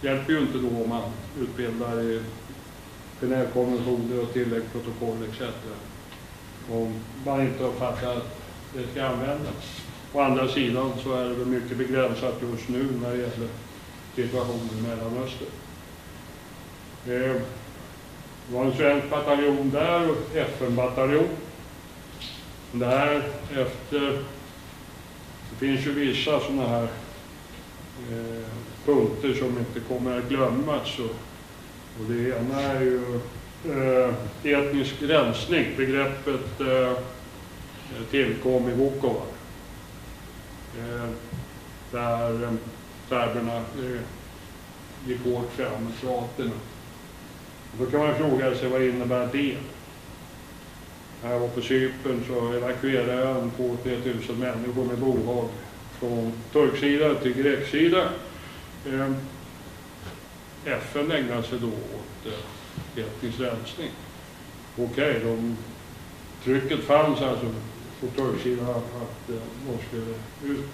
hjälper ju inte då om man utbildar i Genèvekonventioner och tilläggsprotokoll etc. Om man inte uppfattar att det ska användas. Å andra sidan så är det väl mycket begränsat just nu när det gäller situationen i Mellanöstern. Eh, Det var en svensk bataljon där och FN-bataljon. Där efter, det finns ju vissa sådana här eh, punkter som inte kommer att glömmas. Och, och det ena är ju eh, etnisk rensning. Begreppet eh, Eh, tillkom i Vukovar. Eh, där eh, serberna gick hårt fram med kroaterna. Då kan man fråga sig vad innebär det? När jag var på Cypern så evakuerade jag en 2 3000 människor med bohag från turksida till greksida. FN ägnade sig då åt etnisk rensning. Okej, de, trycket fanns alltså på turksidan att, att eh, de skulle ut.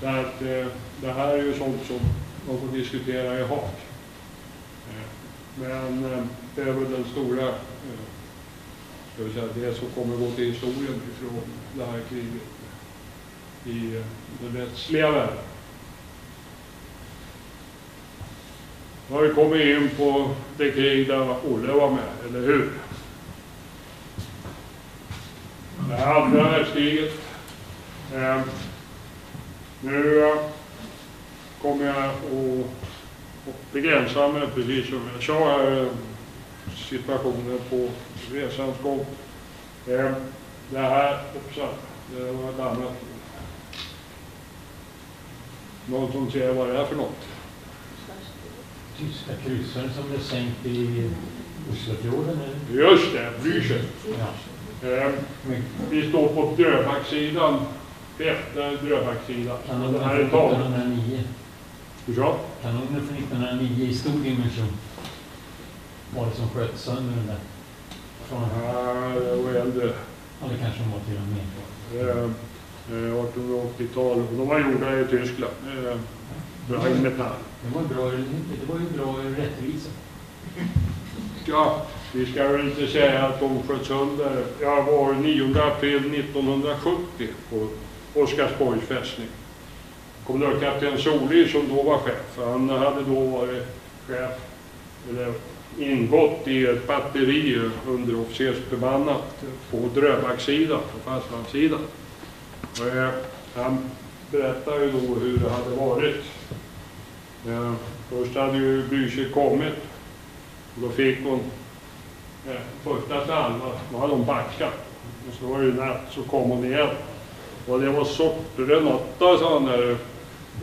Så att, eh, det här är ju sånt som man får diskutera i hak. Eh, men det är väl den stora, ska vi säga, det som kommer gå till historien ifrån det här kriget i den rättsliga världen. Nu har vi kommit in på det krig där Olle var med, eller hur? Det andra världskriget. Eh, nu kommer jag att begränsa mig, precis som jag sa här, eh, situationen på resans gång. Eh, det här, hoppsan, det var ett annat. Någon som ser vad det är för något? Tyska kryssare som blev sänkt i Oslofjorden? Just det, Blücher. Ja. Eh, Men vi står på Dröbacksidan, efter Dröbacksidan. Kanoner Det här är tal. 1909. Hur så? Kanoner från 1909 i stor dimension. Var det som sköt sönder den där? Från, Ja, det var äldre. ja, det kanske de var till och med. Eh, eh, 1880-tal. Och de var gjorda i Tyskland. Eh, Rheinmetall. Det var bra, det var ju bra rättvisa. Ja, vi ska väl inte säga att de sköt sönder. Jag var 9 april 1970 på Oscarsborgs fästning. Kommendörkapten Soli som då var chef, han hade då varit chef, eller ingått i ett batteri underofficersbemannat på Dröbacksidan, på fastlandssidan. Eh, han berättade ju då hur det hade varit. Eh, först hade ju Blücher kommit och då fick hon eh, första salvan, då hade hon backat. Och så var det natt, så kom hon igen. Och det var sorter sa han där.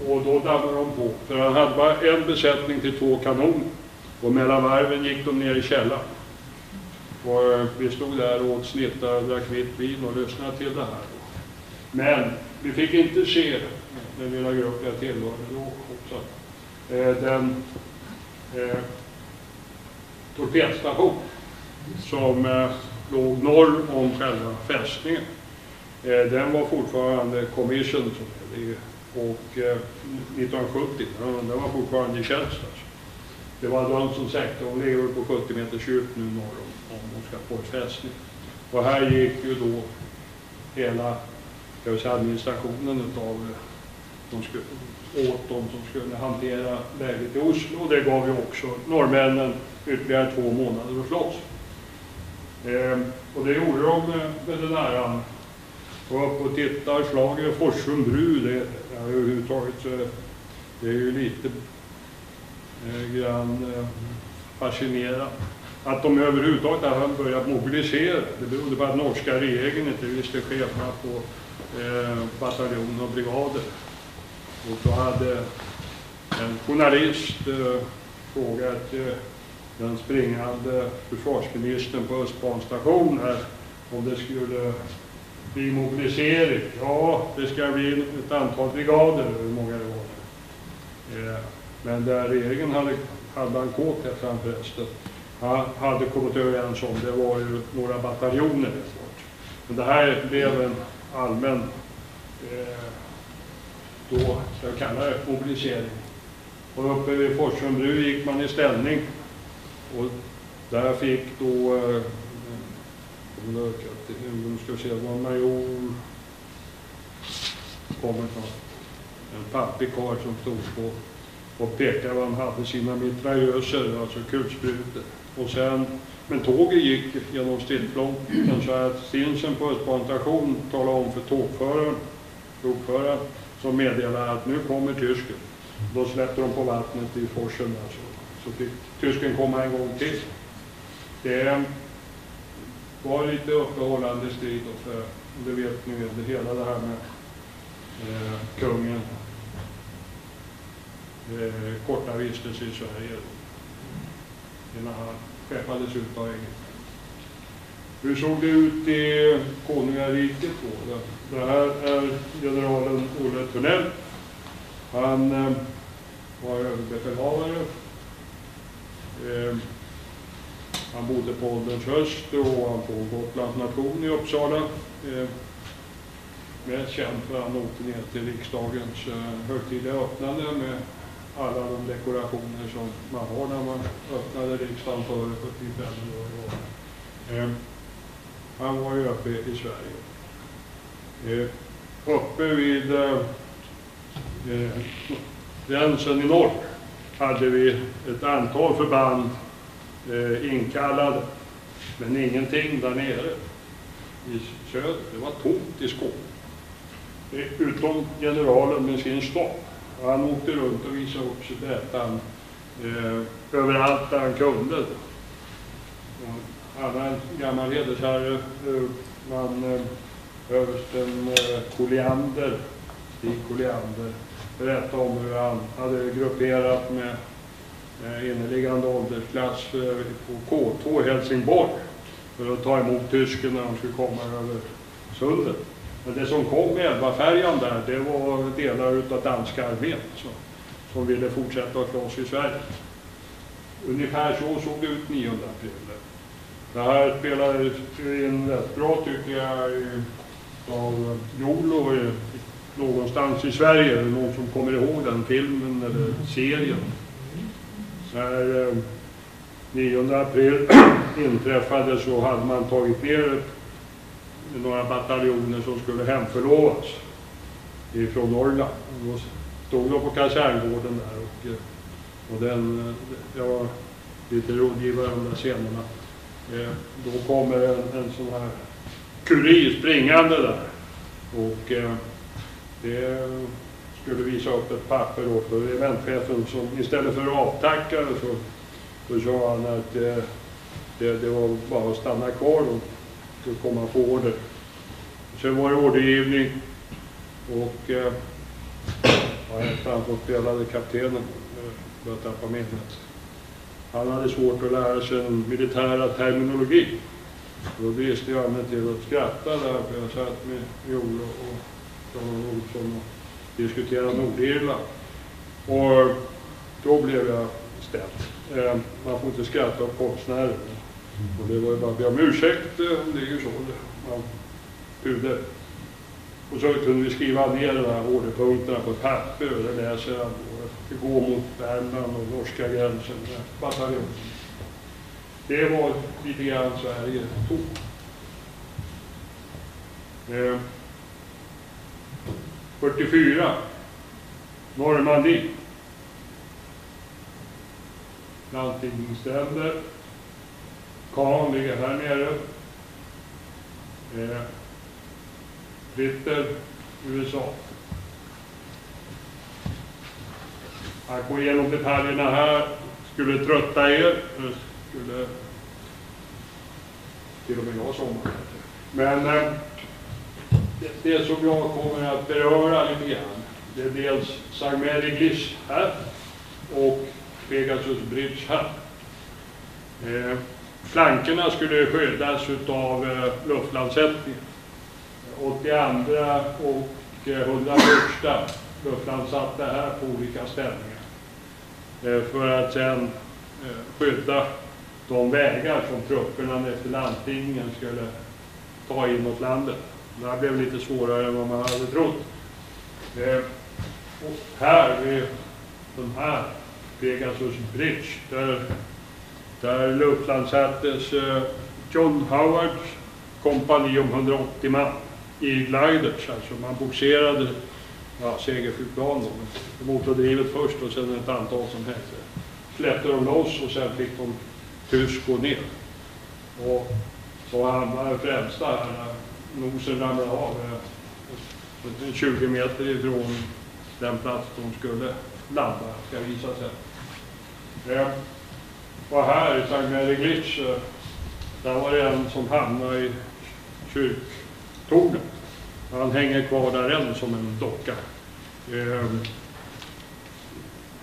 Och då dammade de på. För han hade bara en besättning till två kanoner. Och mellan varven gick de ner i källaren. Och eh, vi stod där och åt snittar, drack vitt vin och lyssnade till det här. Men vi fick inte se den lilla grupp jag tillhörde då också. Eh, den eh, torpedstation som eh, låg norr om själva fästningen. Eh, den var fortfarande commission och eh, 1970, den, var fortfarande i tjänst. Alltså. Det var de som sagt, de ligger väl på 70 meters djup nu norr om, om Oscarsborgs fästning. Och här gick ju då hela jag säga, administrationen utav eh, de skulle, åt de som skulle hantera läget i Oslo. Och det gav ju också norrmännen ytterligare två månader att slåss. Eh, och det gjorde de med den äran. var uppe och tittade, slaget Forsum bru, det, ja, överhuvudtaget så det är ju lite eh, grann eh, fascinerande. Att de överhuvudtaget hade börjat mobilisera, det berodde på att norska regeringen inte visste cheferna på eh, bataljoner och brigader. Och då hade en journalist eh, frågat eh, den springande försvarsministern på Östbanstation här om det skulle bli mobilisering. Ja, det ska bli ett antal brigader, hur många det var. Eh, Men där regeringen hade, hade en kåt här framför han hade kommit överens om, det var ju några bataljoner. Men det här blev en allmän, eh, då, ska jag kalla det, mobilisering. Och uppe vid Forsunbru gick man i ställning och där fick då, eh, om det ökat, nu ska vi se, det var en major, kommer från en pappig karl som stod på och pekade var han hade sina mitrajöser, alltså kulsprutor. Och sen, men tåget gick genom stillflonken så att stinsen på Östbanestation talade om för tågföraren, lokföraren, som meddelade att nu kommer tysken. Då släppte de på vattnet i forsen där så, fick tysken komma en gång till. Det var lite uppehållande strid då för, det vet ni väl, det hela det här med eh, kungen eh, korta vistelse i Sverige då, innan han skeppades ut av England. Hur såg det ut i konungariket då? Det- Det här är generalen Olle Thunell. Han eh, var överbefälhavare. Eh, han bodde på ålderns höst och han på Gotlands nation i Uppsala. Eh, mest känd för att han åkte ner till riksdagens eh, högtidliga öppnande med alla de dekorationer som man har när man öppnade riksdagen före 75 typ år. Eh, han var ju uppe i Sverige. Eh, uppe vid eh, eh, gränsen i norr hade vi ett antal förband eh, inkallade, men ingenting där nere i söder. Det var tomt i Skåne. Eh, Utom generalen med sin stab. Han åkte runt och visade upp sig, berättade han, eh, överallt där han kunde. Han var en gammal hedersherre, eh, man, eh, översten eh, Colliander, Stig Colliander, berättade om hur han hade grupperat med eh, inneliggande åldersklass eh, på K2 i Helsingborg för att ta emot tysken när de skulle komma över sundet. Men det som kom med Elbafärjan där, det var delar utav danska armén som, som ville fortsätta att slåss i Sverige. Ungefär så såg det ut 9 april. Det här spelades in rätt bra tycker jag av Jolo i- någonstans i Sverige. Är det någon som kommer ihåg den filmen eller serien? När eh, 9 april inträffade så hade man tagit ner några bataljoner som skulle hemförlovas ifrån Norrland. Och då stod de på kaserngården där och, eh, och den, eh, jag var lite rådgivare om de där scenerna. Eh, Då kommer en, en sån här kurir springande där och eh, det skulle visa upp ett papper då för regementschefen som istället för att avtacka så, så sa han att eh, det, det var bara att stanna kvar och skulle komma på order. Sen var det ordergivning och eh, ja, efterhand så spelade kaptenen, jag började tappa minnet. Han hade svårt att lära sig den militära terminologi. Då dristade jag mig till att skratta där, för jag satt med Jolle och Jan Olsson och diskuterade Nordirland. Och då blev jag ställd. Eh, man får inte skratta åt konstnärer. Och det var ju bara att be om ursäkt, eh, om det är ju så det- man puder. Och så kunde vi skriva ner de här orderpunkterna på ett papper och det läser jag. då. det går mot Värmland och norska gränsen med bataljon. Det var lite grann Sverige tog. Eh, 44. Normandie. Landstingsständer. Kahn ligger här nere. Eh, Britter, USA. Att gå igenom detaljerna här skulle trötta er. Det Skulle till och med jag somna. Men eh, det, det som jag kommer att beröra lite grann, det är dels Saint Glis här och Pegasus Bridge här. Eh, flankerna skulle skyddas av eh, luftlandsättningen. 82 och eh, 101 luftlandsatte här på olika ställningar. eh, för att sedan eh, skydda de vägar som trupperna efter landstigningen skulle ta in mot landet. Det här blev lite svårare än vad man hade trott. Eh, och här vid den här Pegasus Bridge, där, där luftlandsattes eh, John Howards kompani om 180 man i gliders, alltså man boxerade ja, segelflygplan då, motordrivet först och sen ett antal som hette. Släppte de loss och sen fick de tysk gå ner. Och så hamnade främsta här nosen ramlade av eh, 20 meter ifrån den plats de skulle landa, ska visa sig. Jag var här i Sankt Mary Glitch, eh, där var det en som hamnade i kyrktornet. Han hänger kvar där än som en docka. Eh,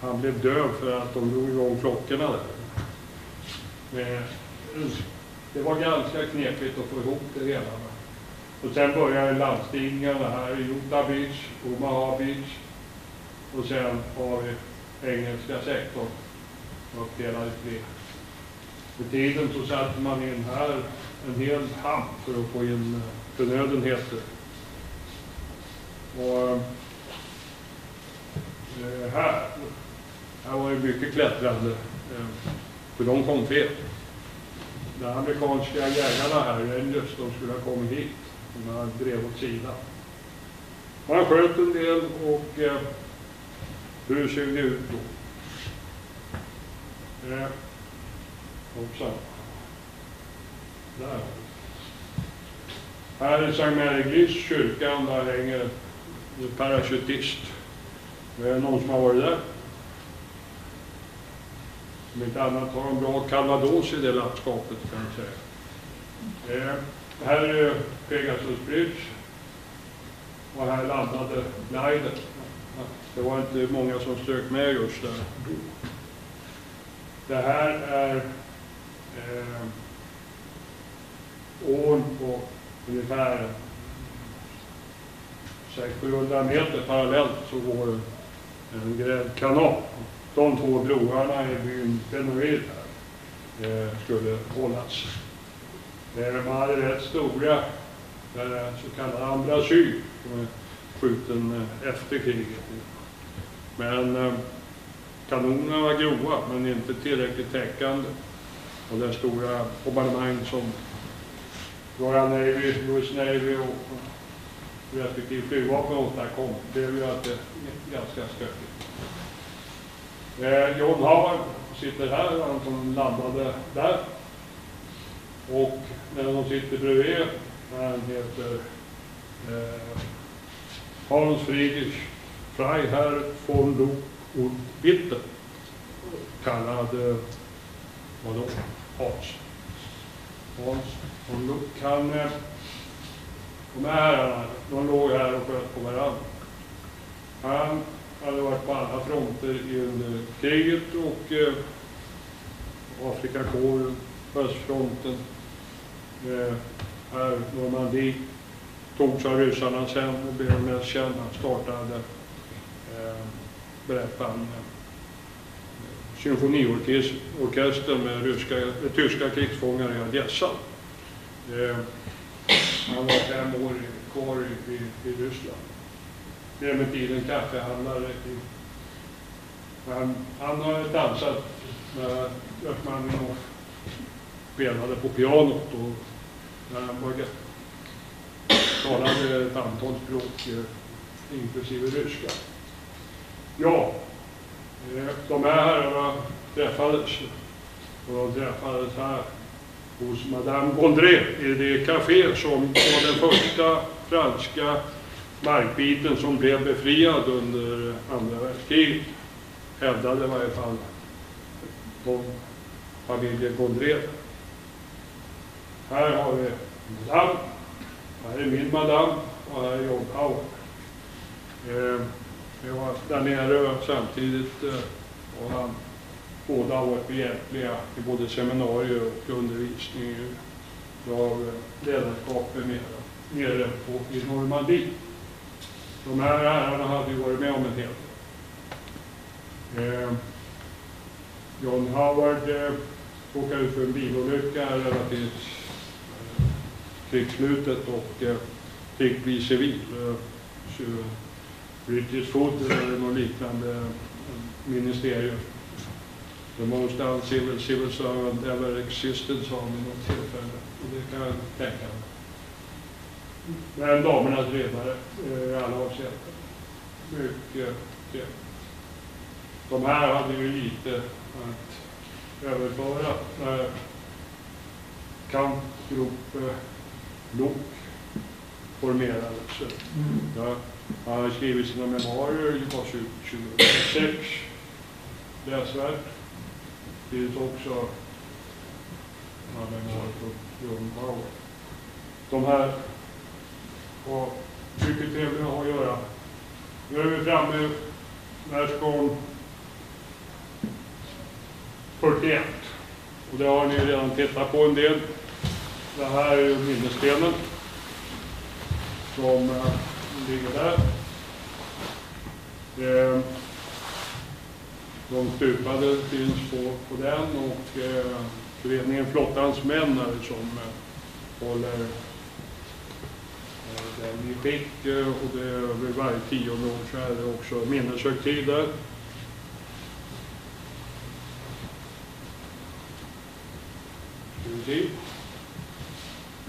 han blev döv för att de drog igång klockorna där. Det var ganska knepigt att få ihop det hela. Och sen började landstigningarna här i Utah Beach, Omaha Beach och sen har vi engelska sektorn uppdelad i tre. Med tiden så satte man in här en hel hamn för att få in eh, förnödenheter. Och eh, här, här var det mycket klättrande, eh, för de kom fel. De amerikanska jägarna här, Rangers, de skulle ha kommit hit som han drev åt sidan. Man sköt en del och eh, hur såg det ut då? Eh, hoppsan. Där. Här är Sankt Mary kyrkan, där hänger en parachutist. Är det någon som har varit där? Om inte annat har de bra calvados i det landskapet kan jag säga. Eh, här är Pegasus Bridge. Och här landade gliden. Det var inte många som strök med just där. Det här är eh, ån på ungefär 600 meter parallellt så går en grävd kanal. De två broarna i byn Benoit eh, skulle hållas. Där man hade rätt stora så kallade ambrasyr som är skjuten eh, efter kriget. Men eh, kanonerna var grova men inte tillräckligt täckande. Och det stora bombardemang som Royal Navy, US Navy och respektive flygvapen åstadkom blev ju att det är ganska stökigt. Eh, John Howard sitter här, han som landade där. Och den som sitter bredvid, han heter eh, Hans Friedrich Freiherr von Luck und Witte. Kallad, eh, vadå, Hans. Hans von Luck, han, eh, de här herrarna, de låg här och sköt på varandra. Han hade varit på alla fronter under kriget och eh, Afrikakåren, östfronten, Eh, här Normandie togs av ryssarna sen och blev mest känd. Han startade, eh, berättade han, eh, symfoniorkester med ryska, med tyska krigsfångar i Odessa. Eh, han var fem år kvar i, i, i Ryssland blev med tiden kaffehandlare. I, han, han har dansat med Rachmaninoff spelade på pianot och när han började talade ett antal språk, eh, inklusive ryska. Ja, eh, de här herrarna träffades och de träffades här hos Madame Bondré i det café som var den första franska markbiten som blev befriad under andra världskriget. Hävdade i varje fall de familjen Bondré. Här har vi madame, här är min madame och här är John Howard. Eh, vi var där nere samtidigt eh, och han, båda har varit behjälpliga i både seminarier och undervisning av eh, ledarskap med mera nere på, i Normandie. De här herrarna hade ju varit med om en hel del. Eh, John Howard eh, råkade ut för en bilolycka relativt krigsslutet och eh, fick bli civil. Eh, British Food eller eh, något liknande eh, ministerium. The most uncivil civil servant ever existed sa han vid något tillfälle. Och det kan jag tänka mig. Men damernas ledare eh, i alla avseenden. Mycket trevligt. De här hade ju lite att överföra eh, när Camp Group eh, LOK formerades. Ja, han har skrivit sina memoarer, det var 2006. Läsvärt. Skrivit också ja, memoarer på Howard. De här var mycket trevliga att göra. Nu är vi framme världsgång 41. Och det har ni redan tittat på en del. Det här är ju minnesstenen som eh, ligger där. Ehm, de stupade finns på, på den och eh, föreningen Flottans män är det som eh, håller eh, den i skick eh, och det är över varje tionde år så är det också minneshögtider. Ska vi se.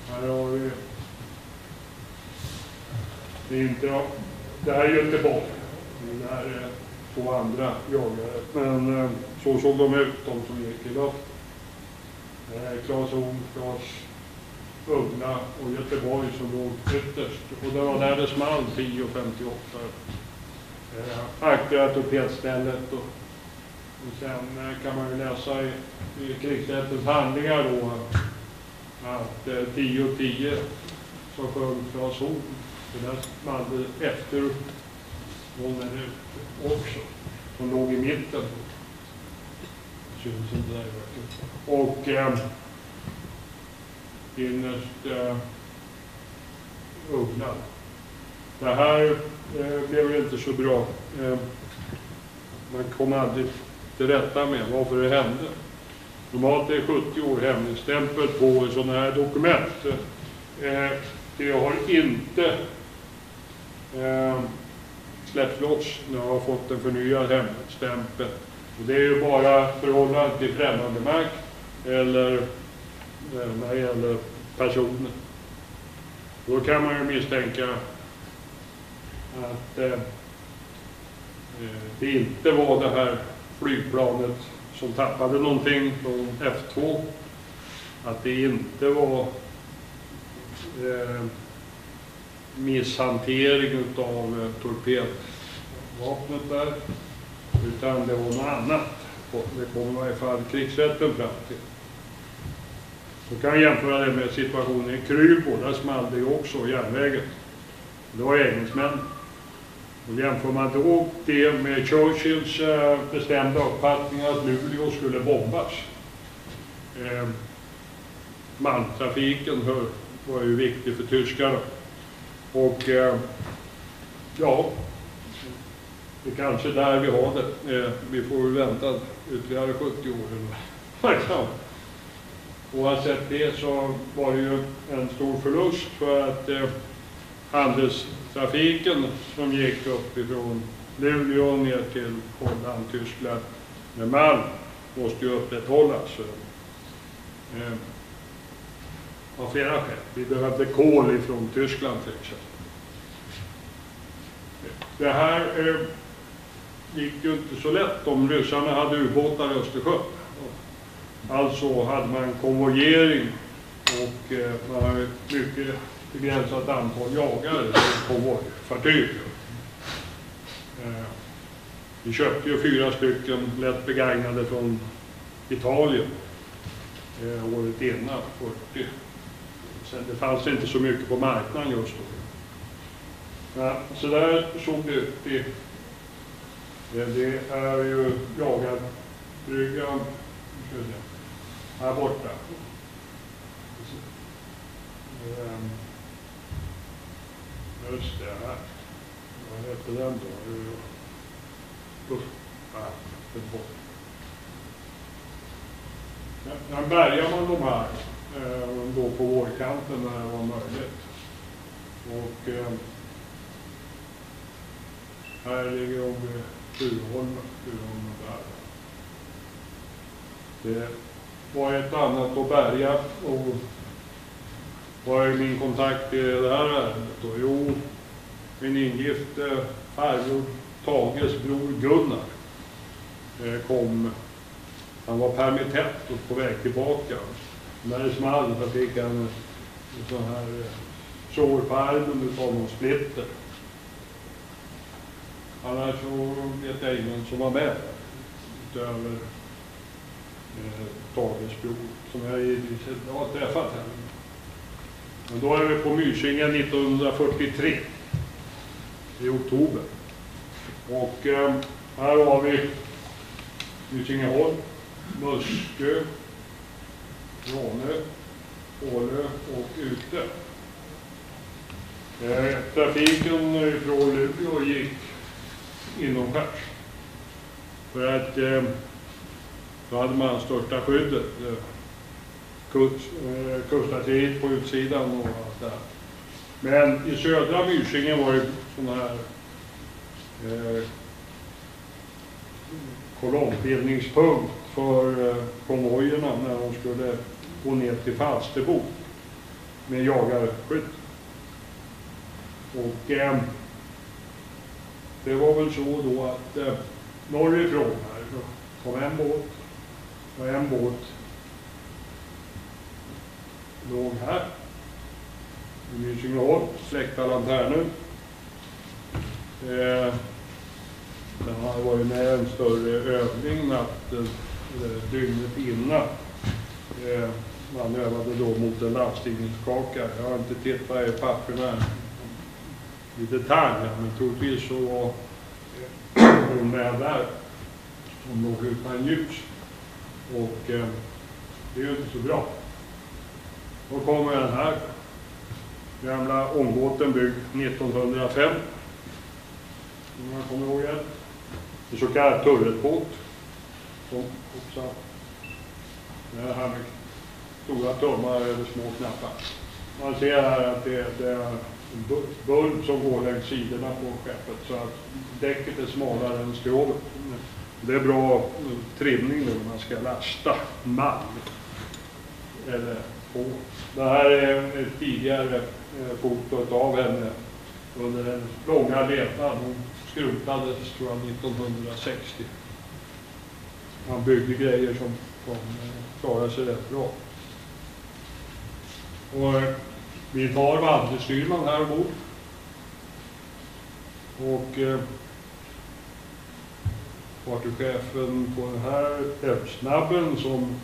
Här har vi det är inte, det här är Göteborg. Det här är eh, två andra jagare. Men eh, så såg de ut, de som gick i luften. Claes Horn, Claes Uggla och Göteborg som låg ytterst. Och det var där det small 10.58. Eh, torpedstället och, och sen eh, kan man ju läsa i, i krigsrättens handlingar då att eh, 10.10 så sjöng Claes Horn. Det där small det efter någon minut också. Som låg i mitten. Syns inte där i. Och eh, innerst eh, Uggla. Det här eh, blev ju inte så bra. Eh, man kom aldrig till rätta med varför det hände. Normalt är 70 år hemligstämpel på sådana här dokument. Eh, det har inte eh, släppts loss när jag har fått en förnyad hemligstämpel. Och det är ju bara förhållande till främmande makt eller eh, när det gäller personer. Då kan man ju misstänka att eh, det inte var det här flygplanet som tappade någonting från F2. Att det inte var eh, misshantering av eh, torpedvapnet där. Utan det var något annat. Det kom i varje fall krigsrätten fram till. Då kan jag jämföra det med situationen i Krylbo. Där small det ju också järnvägen. Det var engelsmän. Och jämför man då det med Churchills eh, bestämda uppfattning att Luleå skulle bombas. Eh, malmtrafiken var ju viktig för tyskarna. Och eh, ja, det är kanske där vi har det. Eh, vi får väl vänta ytterligare 70 år eller vad. Oavsett det så var det ju en stor förlust för att eh, trafiken som gick uppifrån Luleå ner till Holland, Tyskland med malm måste ju upprätthållas. Eh, av flera skäl. Vi behövde kol ifrån Tyskland till exempel. Det här eh, gick ju inte så lätt om ryssarna hade ubåtar i Östersjön. Alltså hade man konvojering och eh, man hade mycket begränsat antal jagare, på fartyg. Eh, vi köpte ju fyra stycken lätt begagnade från Italien eh, året innan, 40. Sen det fanns inte så mycket på marknaden just då. Ja, så där såg det ut. Det, eh, det, det är ju jagarbryggan här borta. Just det, här. Vad heter den då? Usch, nej, det bort. Sen bärgar man de här eh, då på vårkanten när det var möjligt. Och eh, här ligger de vid Furuholmen, Furuholmen där. Det var ett annat att bärga och vad är min kontakt i det här ärendet då? Jo, min ingifte farbror Tages bror Gunnar eh, kom, han var permittent och på väg tillbaka. När det small så fick han en sån här eh, sår på armen utav någon splitter. Annars så vet jag ingen som var med utöver eh, Tages bror som jag givetvis har träffat här. Men då är vi på Myrsingen 1943 i oktober. Och eh, här har vi Mysingeholm, Muskö, Rånö, Ålö och Ute. Eh, trafiken från Luleå gick inomskärs. För att eh, då hade man största skyddet. Eh, kustartilleriet på utsidan och allt det här. Men i södra Myrsingen var det sån här eh, kolonnbildningspunkt för eh, konvojerna när de skulle gå ner till Falsterbo med jagarskytt. Och eh, det var väl så då att eh, norrifrån här kom en båt och en båt låg här i Mysingehåll, släckta lanternor. Eh, det har varit med en större övning natten, eh, dygnet innan. Eh, man övade då mot en landstigningskaka. Jag har inte tittat i papperna i detalj, men troligtvis så var hon med där. Hon låg utan ljus. Och eh, det är ju inte så bra. Då kommer den här gamla ångbåten byggd 1905. Om man kommer ihåg rätt. En så kallad turretbåt. Som också det här med stora tummar över små knappar. Man ser här att det, det är en bulb som går längs sidorna på skeppet så att däcket är smalare än skrovet. Det är bra trimning nu när man ska lasta malm. Eller på. Det här är ett tidigare eh, foto av henne under en långa levnad. Hon skrotades tror jag 1960. Han byggde grejer som, som eh, klarade sig rätt bra. Och eh, vi tar vandrestyrman här ombord. Och eh, fartygschefen på den här Ebbsnabben som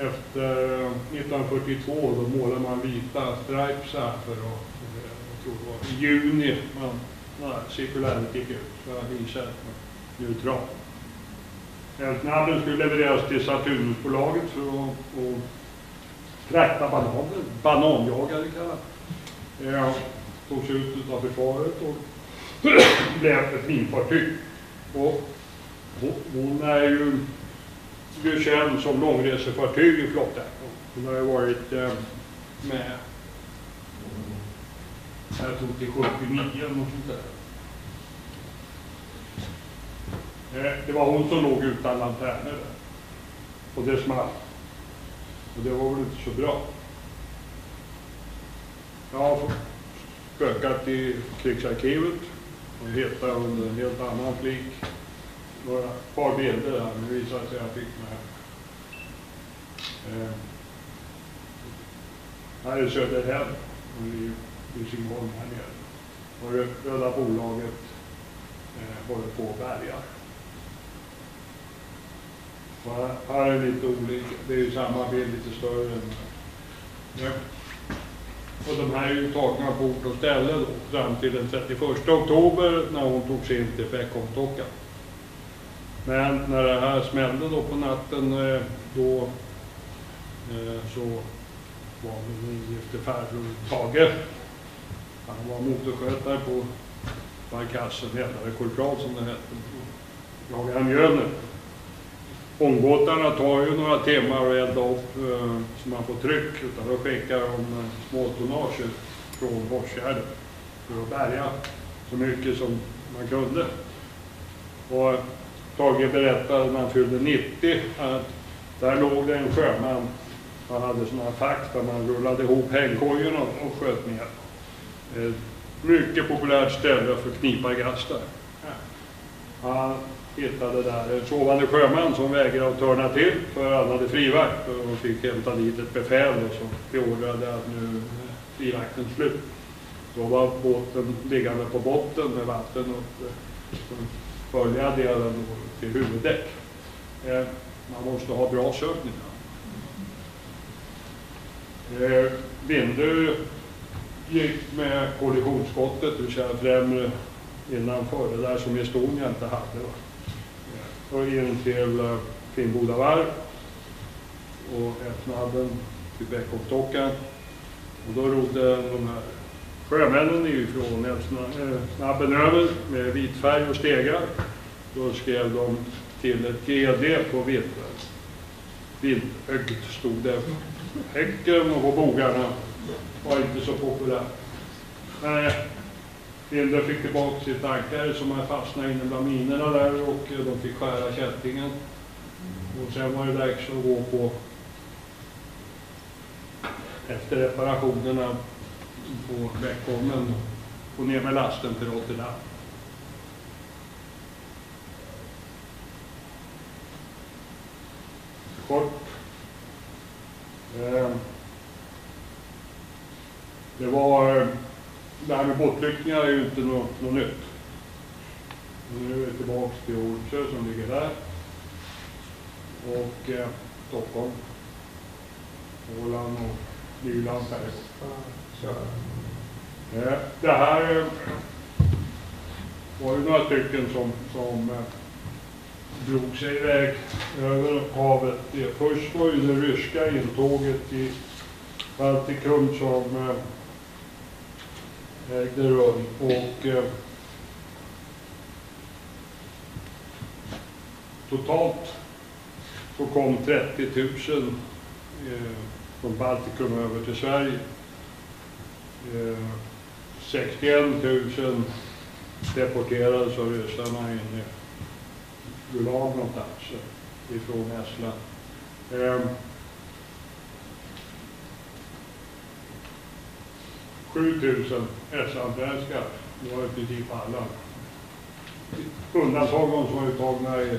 efter eh, 1942 då målade man vita stripes här för att, eh, jag tror det var i juni, man, när cirkuläret gick ut, så här visade att neutral. Ebbsnabben skulle levereras till Saturnusbolaget för att och frakta bananer, bananjagare kallat. Eh, togs ut av försvaret och blev ett minfartyg. Och hon är ju, ju känd som långresefartyg i flottan. Hon har ju varit eh, med, jag tror till 79 eller något sånt där. Eh, det var hon som låg utan lanterner där. Och det small. Och det var väl inte så bra. Jag har spökat i krigsarkivet och hittat under en helt annan flik några par bilder här, Det visade sig att jag fick med. Eh, här är Söderhem, och i Helsingborg här nere. Och det Röda bolaget eh, håller på att bärga. Och här, här är lite olika, det är ju samma bild, lite större än ja. Och de här är ju tagna på ort och ställe då, fram till den 31 oktober när hon togs in till Bäckholmstockan. Men när det här smällde då på natten, eh, då eh, så var min ingifte farbror Tage, han var motorskötare på barkassen, eller korpral som det hette, jagade mjöner. Ångbåtarna tar ju några timmar att elda upp eh, så man får tryck. Utan då skickar de eh, småtonnage från Hårsfjärden för att bärga så mycket som man kunde. Och Tage berättade när han fyllde 90 att där låg det en sjöman. Han hade sådana fack där man rullade ihop hängkojorna och sköt ner. Ett mycket populärt ställe för knipargastar. Han hittade där en sovande sjöman som vägrade att törna till för han hade frivakt och fick hämta dit ett befäl och så beordrade att nu frivakten slut. Då var båten liggande på botten med vatten uppe. Följa delen då till huvuddäck. Eh, Man måste ha bra sömn ibland. Eh, Bindu gick med kollisionsskottet, du kör främre innanför, det där som Estonia inte hade. Va? Eh, och in till eh, Finnboda varv och öppnade till Bäckhoppdockan. Och då rodde de här sjömännen ifrån ju från eh, snabben över med vit färg och stegar. Då skrev de till ett GD på vind. Vindögd stod det. Häcken och på bogarna var inte så populärt. Nej, Vinden fick tillbaka sitt ankare som hade fastnat inne bland minerna där och eh, de fick skära kättingen. Och sen var det dags att gå på efter reparationerna på Bäckholmen och ner med lasten till Rotterdam. Kort. Ehm, det var, eh, det här med båtflyktingar är ju inte något, något nytt. Nu är vi tillbaks till Ortsö som ligger där. Och eh, Stockholm, Åland och Nyland här. Eh, Det här eh, var ju några stycken som, som eh, drog sig iväg över havet. Först var ju det ryska intåget i Baltikum som eh, ägde rum och eh, totalt så kom 30 000 eh, från Baltikum över till Sverige. Eh, 61 000 deporterades av ryssarna in i Gulag någonstans eh, ifrån Estland. Eh, 7000 estlandssvenskar, det var i princip alla. Undantag de som var uttagna i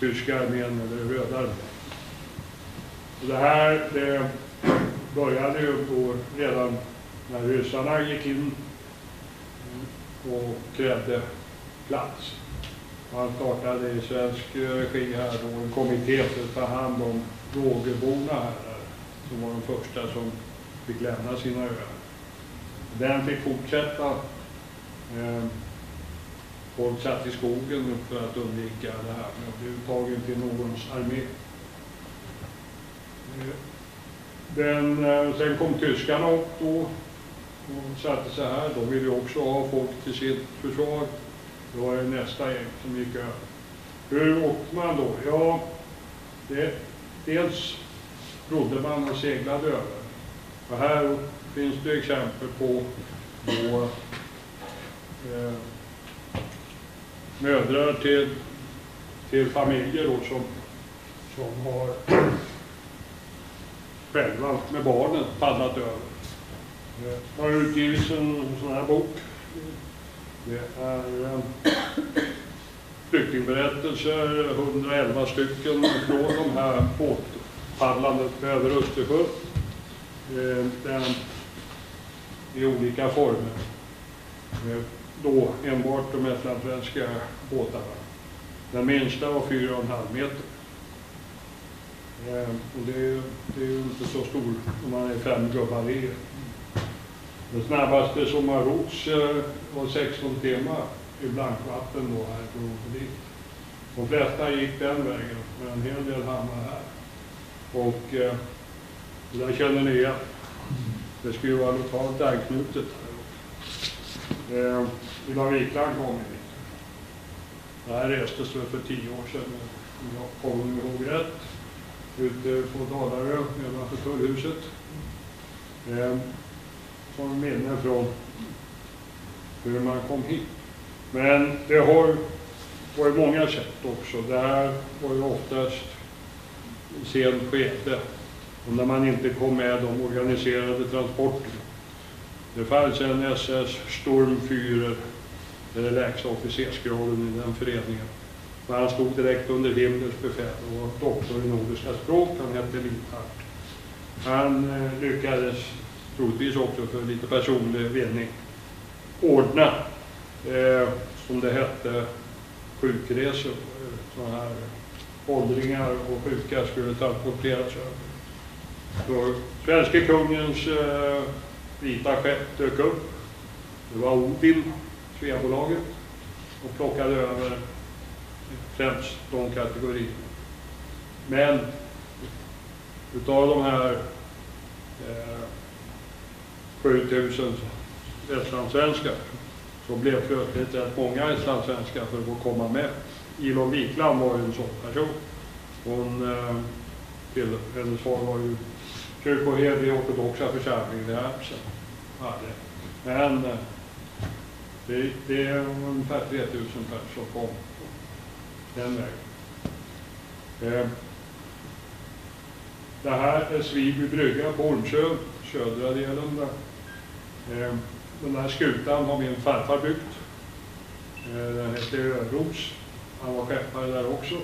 tyska armén eller röda armén. Det här det började ju på redan när ryssarna gick in och krävde plats. Han startade i svensk regi här då en kommitté för att ta hand om Rågeborna här, som var de första som fick lämna sina öar. Den fick fortsätta. Eh, Folk satt i skogen för att undvika det här med att bli uttagen till någons armé. Ehm, den, eh, sen kom tyskarna upp då och satte sig här. De ville ju också ha folk till sitt försvar. Det var det nästa gäng som gick över. Hur åkte man då? Ja, det, dels rodde man och seglade över. Och här finns det exempel på, på eh, mödrar till, till familjer då som, som har själva med barnen paddlat över. Det har utgivits en sån här bok. Det är eh, flyktingberättelser, 111 stycken från de här båtpaddlandet över Östersjön. Eh, den, I olika former. Eh, då enbart de estlandssvenska båtarna. Den minsta var 4,5 meter. Och det det är ju inte så stor om man är fem gubbar i. Den snabbaste som har gjorts eh, var 16 timmar i blankvatten då här på dit. De flesta gick den vägen, men en hel del hamnade här. Och eh, det där känner ni igen. Det skulle ju vara lokalt anknutet. här. Eh, Ylva Wikland kom hit. Det här restes väl för tio år sedan om jag kommer ihåg rätt, ute på Dalarö nedanför tullhuset. Eh, som minne från hur man kom hit. Men det har varit många sätt också. Det här var ju oftast i sent skede och när man inte kom med de organiserade transporterna. Det fanns en SS Stormfyrer, det lägsta officersgraden i den föreningen. Men han stod direkt under Himmlers befäl och var doktor i nordiska språk. Han hette Linhart. Han eh, lyckades, troligtvis också för lite personlig vinning, ordna, eh, som det hette, sjukresor. Eh, Sådana här åldringar och sjuka skulle transporteras över. Så svenske kungens eh, vita skepp dök upp. Det var Odin, Sveabolaget, och plockade över främst de kategorierna. Men utav de här eh, 7000 estlandssvenskar, så blev plötsligt rätt många estlandssvenskar för att få komma med. Ilon Wikland var ju en sån person. Hon, eh, till, hennes far var ju kyrkoherde i ortodoxa församlingen i Erpsen. Men eh, det, det är ungefär 3000 personer som kom den vägen. Eh, det här är Sviby brygga på Ormsö, södra delen. Där. Eh, den här skutan har min farfar byggt. Eh, den heter Öros. Han var skeppare där också.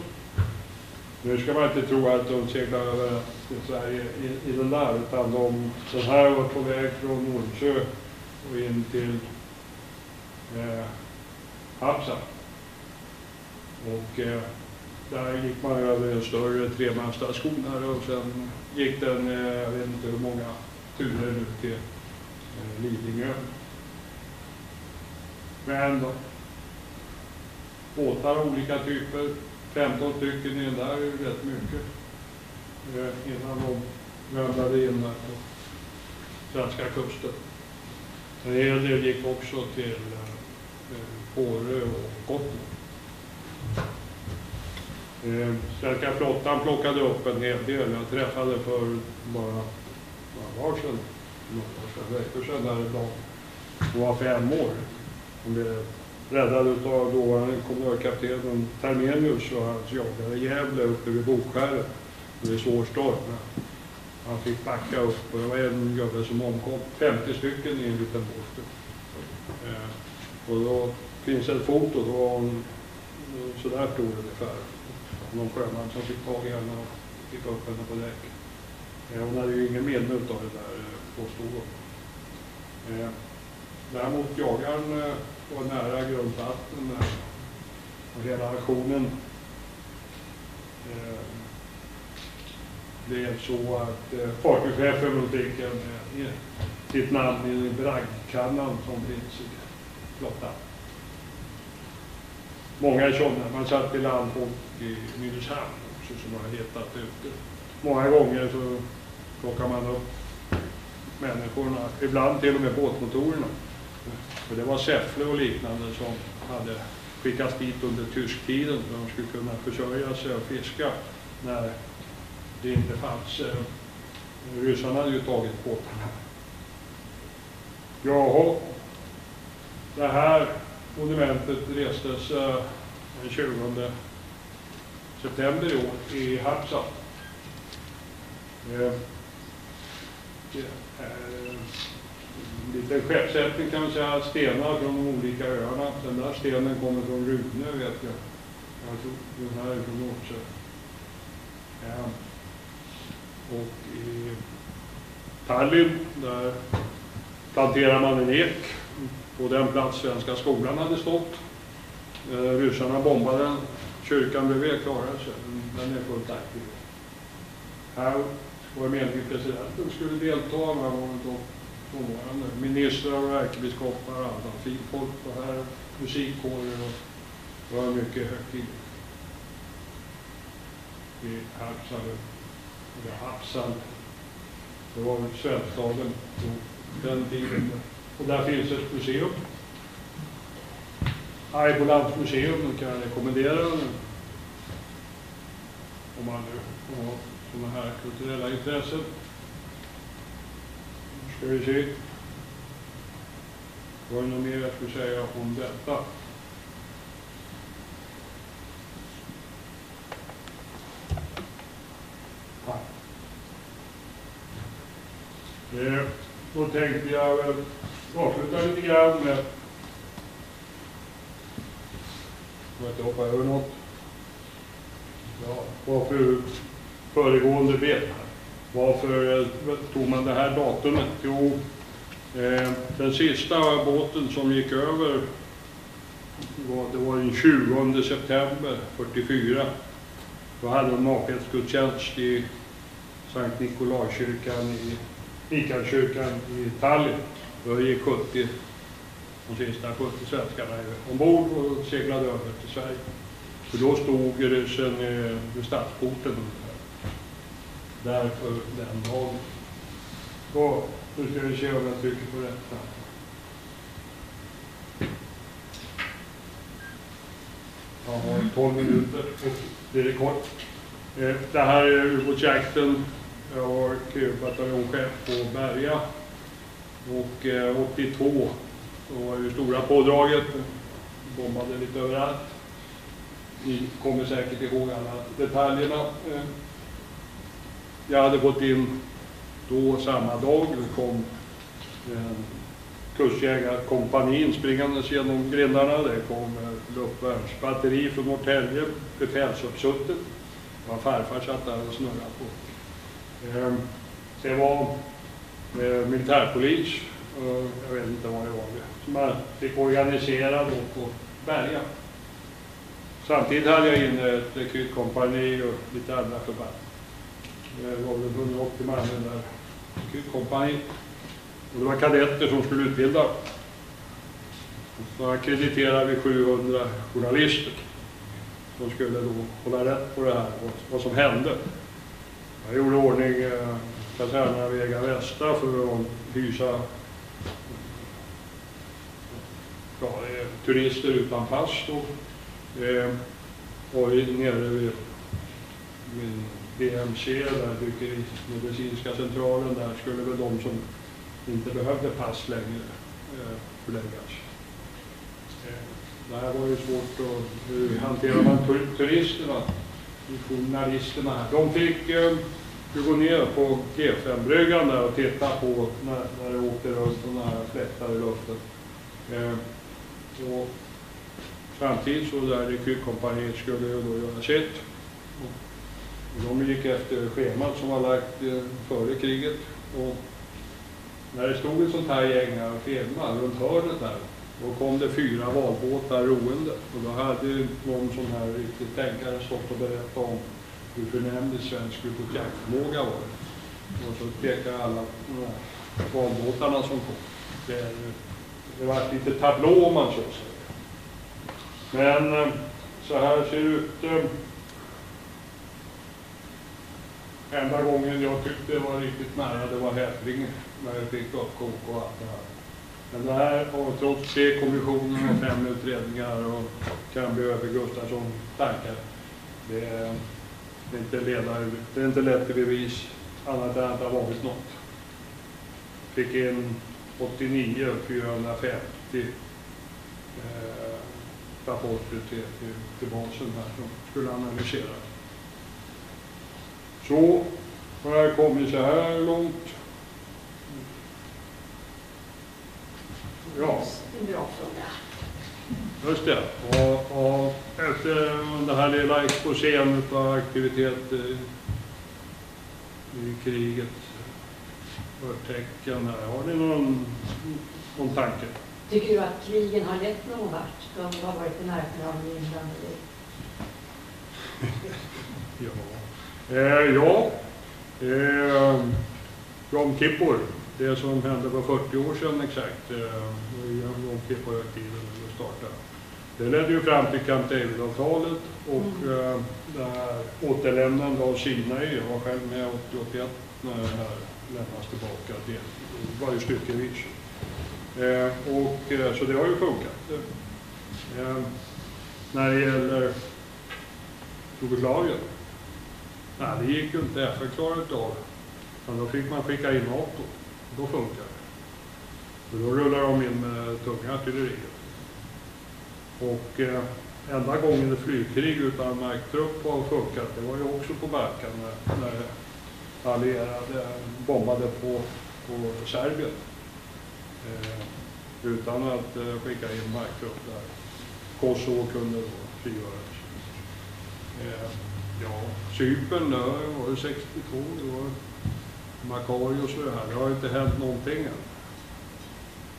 Nu ska man inte tro att de seglar över till Sverige i, i den där, utan de, den här var på väg från Nordsjö och in till eh, Hapsa. Och eh, där gick man över en större tremastad skonare och sen gick den, eh, jag vet inte hur många turer nu till Eh, Lidingö. Men då, båtar av olika typer, 15 stycken i den där är ju rätt mycket. Eh, Innan de ramlade in där på svenska kusten. En hel del gick också till eh, Fårö och Gotland. Eh, Svenska flottan plockade upp en hel del. Jag träffade för bara några dagar sedan, några år sedan, veckor sedan där. Hon var fem år. Hon blev räddad av dåvarande kommendörkaptenen Termenius och hans jagare i Gävle uppe vid Bokskäret. Det är svår storm. Han fick backa upp och det var en gubbe som omkom. 50 stycken i en liten båt. Eh, och då finns ett foto, då var hon sådär stor ungefär. Någon sjöman som fick tag i henne och fick upp henne på däck. Eh, hon hade ju ingen minne av det där, eh, eh. Eh, däremot jagaren eh, var nära grundvatten eh, Och hela aktionen eh, blev så att eh, fartygschefen fick en, eh, sitt namn i braggkannan som finns i flottan. Många är sådana. Man satt i land och i Nynäshamn också som har hetat ute. Många gånger så plockar man upp människorna, ibland till och med båtmotorerna. För det var Säffle och liknande som hade skickats dit under tysktiden för att de skulle kunna försörja sig och fiska när det inte fanns. Eh, ryssarna hade ju tagit båtarna. Jaha, det här monumentet restes eh, den 20 september i år i Halmstad. Eh, Eh, liten skeppssättning kan man säga, stenar från de olika öarna. Den där stenen kommer från Rune vet jag. Jag tror den här är från Nordsjö. Ja. Och i Tallinn, där planterar man en ek på den plats Svenska skolan hade stått. Eh, ryssarna bombade den. Kyrkan bredvid klarade sig. Den är fullt aktiv. Här var det meningen att presidenten skulle delta. Men han var inte dåvarande. Ministrar och ärkebiskopar och andra fint folk. var här musikkårer och det var mycket högtidligt. I Harpsal, eller Hapsal. Det var väl svenskstaden på den tiden. Och där finns ett museum. Aibolands museum, kan jag rekommendera. om man nu har sådana här kulturella intressen. Nu ska vi se. Var det något mer jag skulle säga om detta? Eh, då tänkte jag väl avsluta lite grann med... Jag inte hoppa över något. Ja, varför föregående bet. Varför eh, tog man det här datumet? Jo, eh, den sista båten som gick över var, det var den 20 september 44. Då hade de nakenhetsgudstjänst i Sankt Nikolaikyrkan i Mikaelkyrkan i Tallinn. Då gick 70, de sista 70 svenskarna ombord och seglade över till Sverige. För då stod ryssen eh, vid stadsporten Därför den dagen. Så, nu ska vi se om jag trycker på rätta. Jag har 12 minuter och det är kort. Eh, det här är ubåtsjakten jag var bataljonschef på Berga och eh, 82 då var det stora pådraget. Bombade lite överallt. Ni kommer säkert ihåg alla detaljerna. Eh, jag hade gått in då samma dag. Det kom eh, kustjägarkompanin springandes genom grindarna. Det kom eh, luftvärnsbatteri från Norrtälje, befälsuppsuttet. Det var farfar satt där och snurrade på. Eh, det var eh, militärpolis, eh, jag vet inte vad det var, som man fick organisera då på Berga. Samtidigt hade jag inne ett rekrytkompani och lite andra förband. Det var väl 180 man i där rekrytkompaniet. Och det var kadetter som skulle utbilda. Så akkrediterade vi 700 journalister som skulle då hålla rätt på det här, vad, vad som hände. Jag gjorde ordning eh, kasernerna Vega Västra för att hysa ja, turister utan pass. Då. Eh, och nere vid, min BMC, där medicinska centralen, där skulle väl de som inte behövde pass längre eh, förläggas. Eh, det här var ju svårt att, hur hanterar man tur turisterna, journalisterna här. De fick eh, gå ner på G5-bryggan där och titta på när, när det åkte runt sådana här fläktar i luften. Eh, och samtidigt så där rekrytkompaniet skulle ju då göra sitt. De gick efter schemat som var lagt eh, före kriget. Och när det stod ett sånt här gäng här och filmade runt hörnet där, då kom det fyra valbåtar roende. Och då hade någon sån här riktigt tänkare stått och berättat om hur förnämlig svensk ubåtsjaktförmåga var. Och så pekade alla de här valbåtarna som kom. Det, det var lite tablå om man så säger. Men eh, så här ser det ut. Eh, enda gången jag tyckte det var riktigt nära det var Häflinge när jag fick uppkok och allt det här. Men det här, har trots tre kommissioner och fem utredningar och kan bli över Gustafsson tankar, det är, det är inte leda, det är inte lätt till bevis annat än att det har varit något. Fick in 89 450 eh, rapporter till, till, till basen här som skulle analyseras. Så har jag kommit så här långt. Ja. Just det. Och, och efter den här lilla exposén av aktiviteter i kriget förtecken här. Har ni någon, någon tanke? Tycker du att krigen har lett någon vart? De har varit i närkamp inblandade Ja. Eh, ja. Eh, Jom Kippur, det som hände för 40 år sedan exakt. Eh, Jom Kippur-högtiden startade. Det ledde ju fram till Camp David-avtalet och mm. eh, det här av Sinai. Jag var själv med 80-81 när det här lämnas tillbaka till varje styckevis. Eh, och, eh, så det har ju funkat. Eh, när det gäller Jugoslavien Nej, det gick ju inte FN klarat av. Men då fick man skicka in NATO. Då funkar det. Och då rullar de in med tunga artilleriet. Och eh, enda gången ett flygkrig utan marktrupp har funkat, det var ju också på Balkan när, när allierade bombade på, på Serbien. Eh, utan att eh, skicka in marktrupp där. Kosovo kunde då frigöras. Eh, ja, Cypern, där var ju 62, det var Makarios och det här. Det har inte hänt någonting än.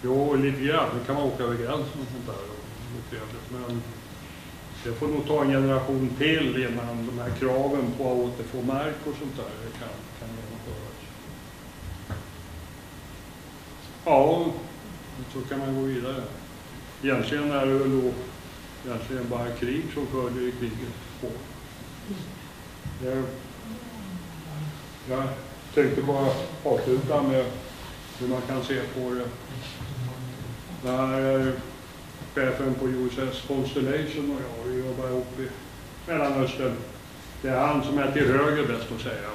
Jo, lite grann. Nu kan man åka över gränsen och sånt där. det trevligt. Men det får nog ta en generation till innan de här kraven på att återfå mark och sånt där kan, kan genomföras. Ja, så kan man gå vidare. Egentligen är det väl då egentligen bara krig som följer i kriget spår. Det, jag tänkte bara avsluta med hur man kan se på det. Det här är chefen på USS Constellation och jag, vi jobbar ihop i Mellanöstern. Det är han som är till höger bäst att säga.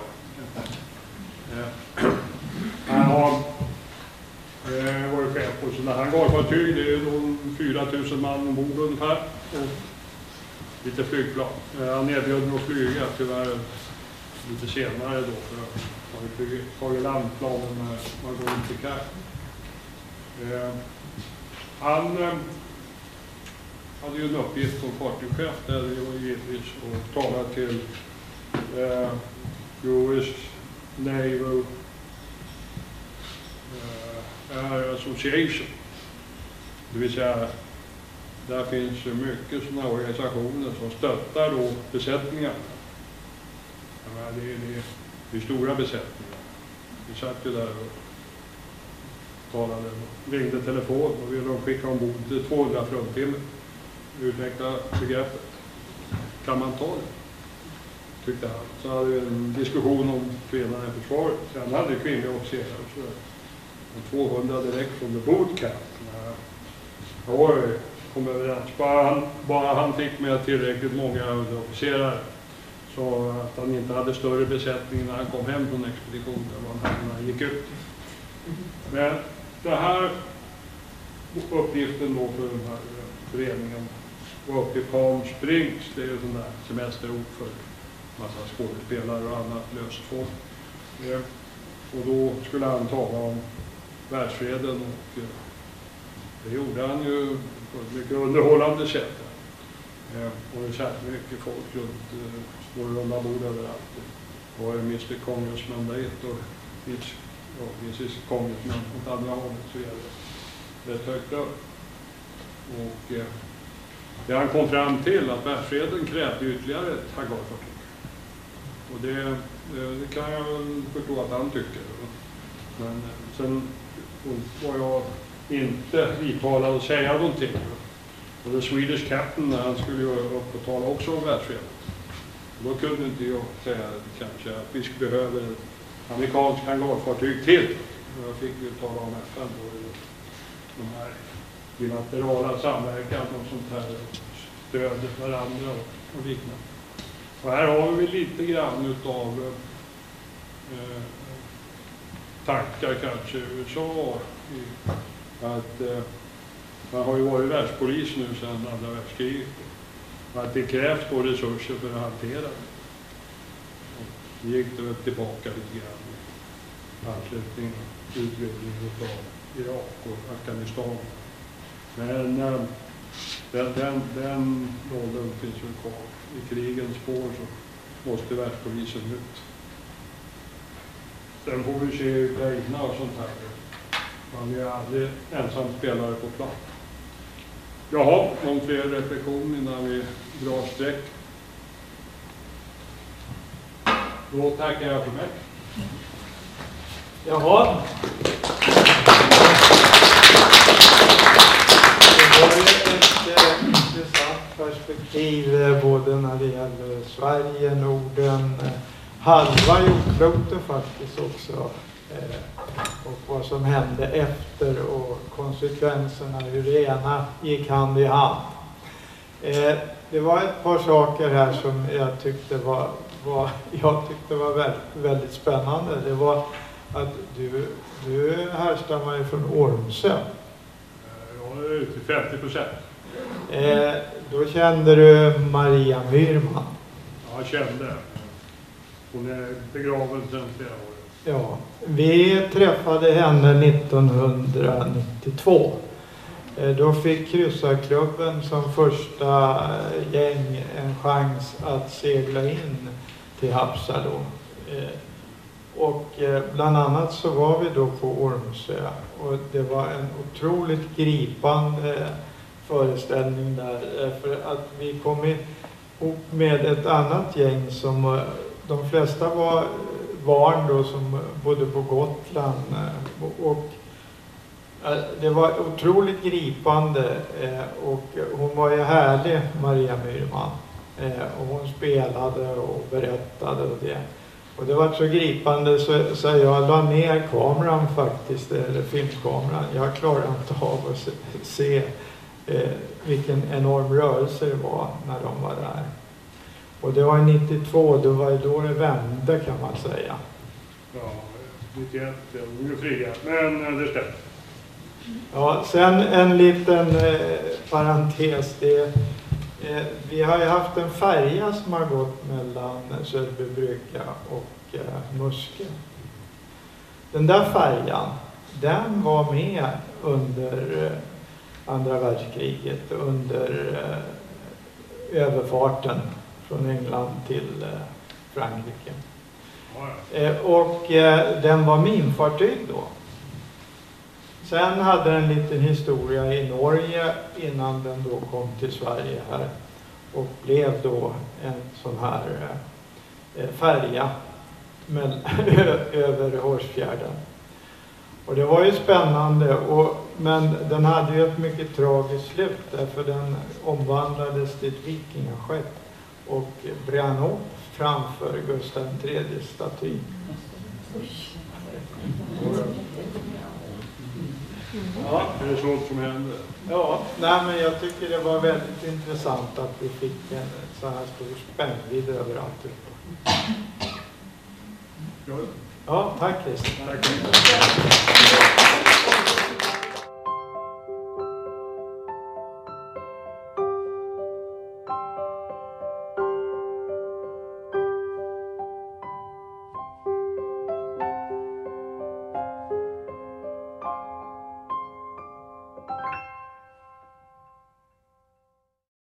Eh, han har eh, varit chef på sådana här hangarfartyg. Det är då 4 000 man ombord ungefär. Lite flygplan. Eh, han erbjöd mig att flyga tyvärr lite senare då för att har ju tagit landplanen med Margot Picard. Eh, Han eh, hade ju en uppgift som fartygschef där det var givetvis att tala till eh, US Naval eh, Air Association. Det vill säga, där finns ju mycket sådana organisationer som stöttar då besättningarna. Det, är- det, är- det är stora besättningar. Vi satt ju där och talade, och ringde telefon och ville de skicka ombord 200 fruntimmer. utveckla begreppet. Kan man ta det? Tyckte han. Så hade vi en diskussion om kvinnan i försvaret. Sen hade vi kvinnliga officerare och sådär. 200 direkt från the bootcamp. Ja, kom överens. Bara han, bara han fick med tillräckligt många underofficerare så att han inte hade större besättning när han kom hem från expeditionen än vad han hade när han gick ut. Men det här uppgiften då för den här föreningen var uppe i Palm Springs, det är ju sån där semesterort för massa skådespelare och annat löst folk. Eh, och då skulle han tala om världsfreden och eh, det gjorde han ju på ett mycket underhållande sätt. Eh, Och det satt mycket folk runt eh, små runda bord överallt. Det var Mr Congressman dit och Mrs ja, Congressman åt andra hållet så är det rätt högt upp. Och eh, det han kom fram till att världsfreden krävde ytterligare ett hangarfartyg. Och det, det, det kan jag väl förstå att han tycker. Men eh, sen var jag inte vidtalad att säga någonting. Och the Swedish Captain, han skulle ju upp och tala också om världsfreden. Då kunde inte jag säga kanske att vi behöver ett amerikanskt hangarfartyg till. Och Jag fick ju tala om FN då, i de här bilaterala samverkan och sånt här. och Stöd varandra och, och liknande. Och här har vi lite grann utav eh, tankar kanske USA i att eh, man har ju varit världspolis nu sedan andra världskriget. Och att det krävs då resurser för att hantera det. Och det gick det väl tillbaka lite grann i anslutning till utvidgningen av Irak och Afghanistan. Men eh, den, den, den rollen finns ju kvar. I krigens spår så måste världspolisen ut. Sen får vi se Ukraina och sånt här. Man är aldrig ensam spelare på plan. Jaha, någon fler reflektion innan vi drar streck? Då tackar jag för mig. Jaha. Det var ju ett eh, intressant perspektiv eh, både när det gäller Sverige, Norden, eh, halva jordklotet faktiskt också. Och vad som hände efter och konsekvenserna, hur det ena gick hand i hand. Eh, Det var ett par saker här som jag tyckte var, vad jag tyckte var väldigt, väldigt spännande, det var att du, du härstammar ju från Ormsö. Eh, Ja, det är till 50 procent. Eh, då kände du Maria Myrman. Jag kände. Hon är begraven sedan flera år. Ja, vi träffade henne 1992. Eh, då fick kryssarklubben som första eh, gäng en chans att segla in till Hapsalo. Eh, och bland annat så var vi då på Ormsö och det var en otroligt gripande föreställning där. För att vi kom ihop med ett annat gäng som de flesta var barn då som bodde på Gotland eh, och- eh, det var otroligt gripande eh, och hon var ju härlig, Maria Myrman. Och hon spelade och berättade och det. Och det var så gripande så, så jag la ner kameran faktiskt, eller filmkameran. Jag klarade inte av att se, se eh, vilken enorm rörelse det var när de var där. Och det var 92, det var ju då det vände kan man säga. Ja, 91 är hon ju fria. Men eh, det stämmer. Ja, sen en liten eh, parentes. Det, eh, vi har ju haft en färja som har gått mellan Söderby brygga och eh, Muskö. Den där färjan, den var med under eh, andra världskriget, under eh, överfarten från England till eh, Frankrike. Eh, och eh, den var minfartyg då. Sen hade den en liten historia i Norge innan den då kom till Sverige här och blev då en sån här färja över Hårsfjärden. Och det var ju spännande, och, men den hade ju ett mycket tragiskt slut därför den omvandlades till ett vikingaskepp och brann upp framför Gustav IIIs staty. Ja, är det sånt som händer? Ja, nej men jag tycker det var väldigt intressant att vi fick en så här stor spännvidd över alltihopa. Ja, tack Christer. tack.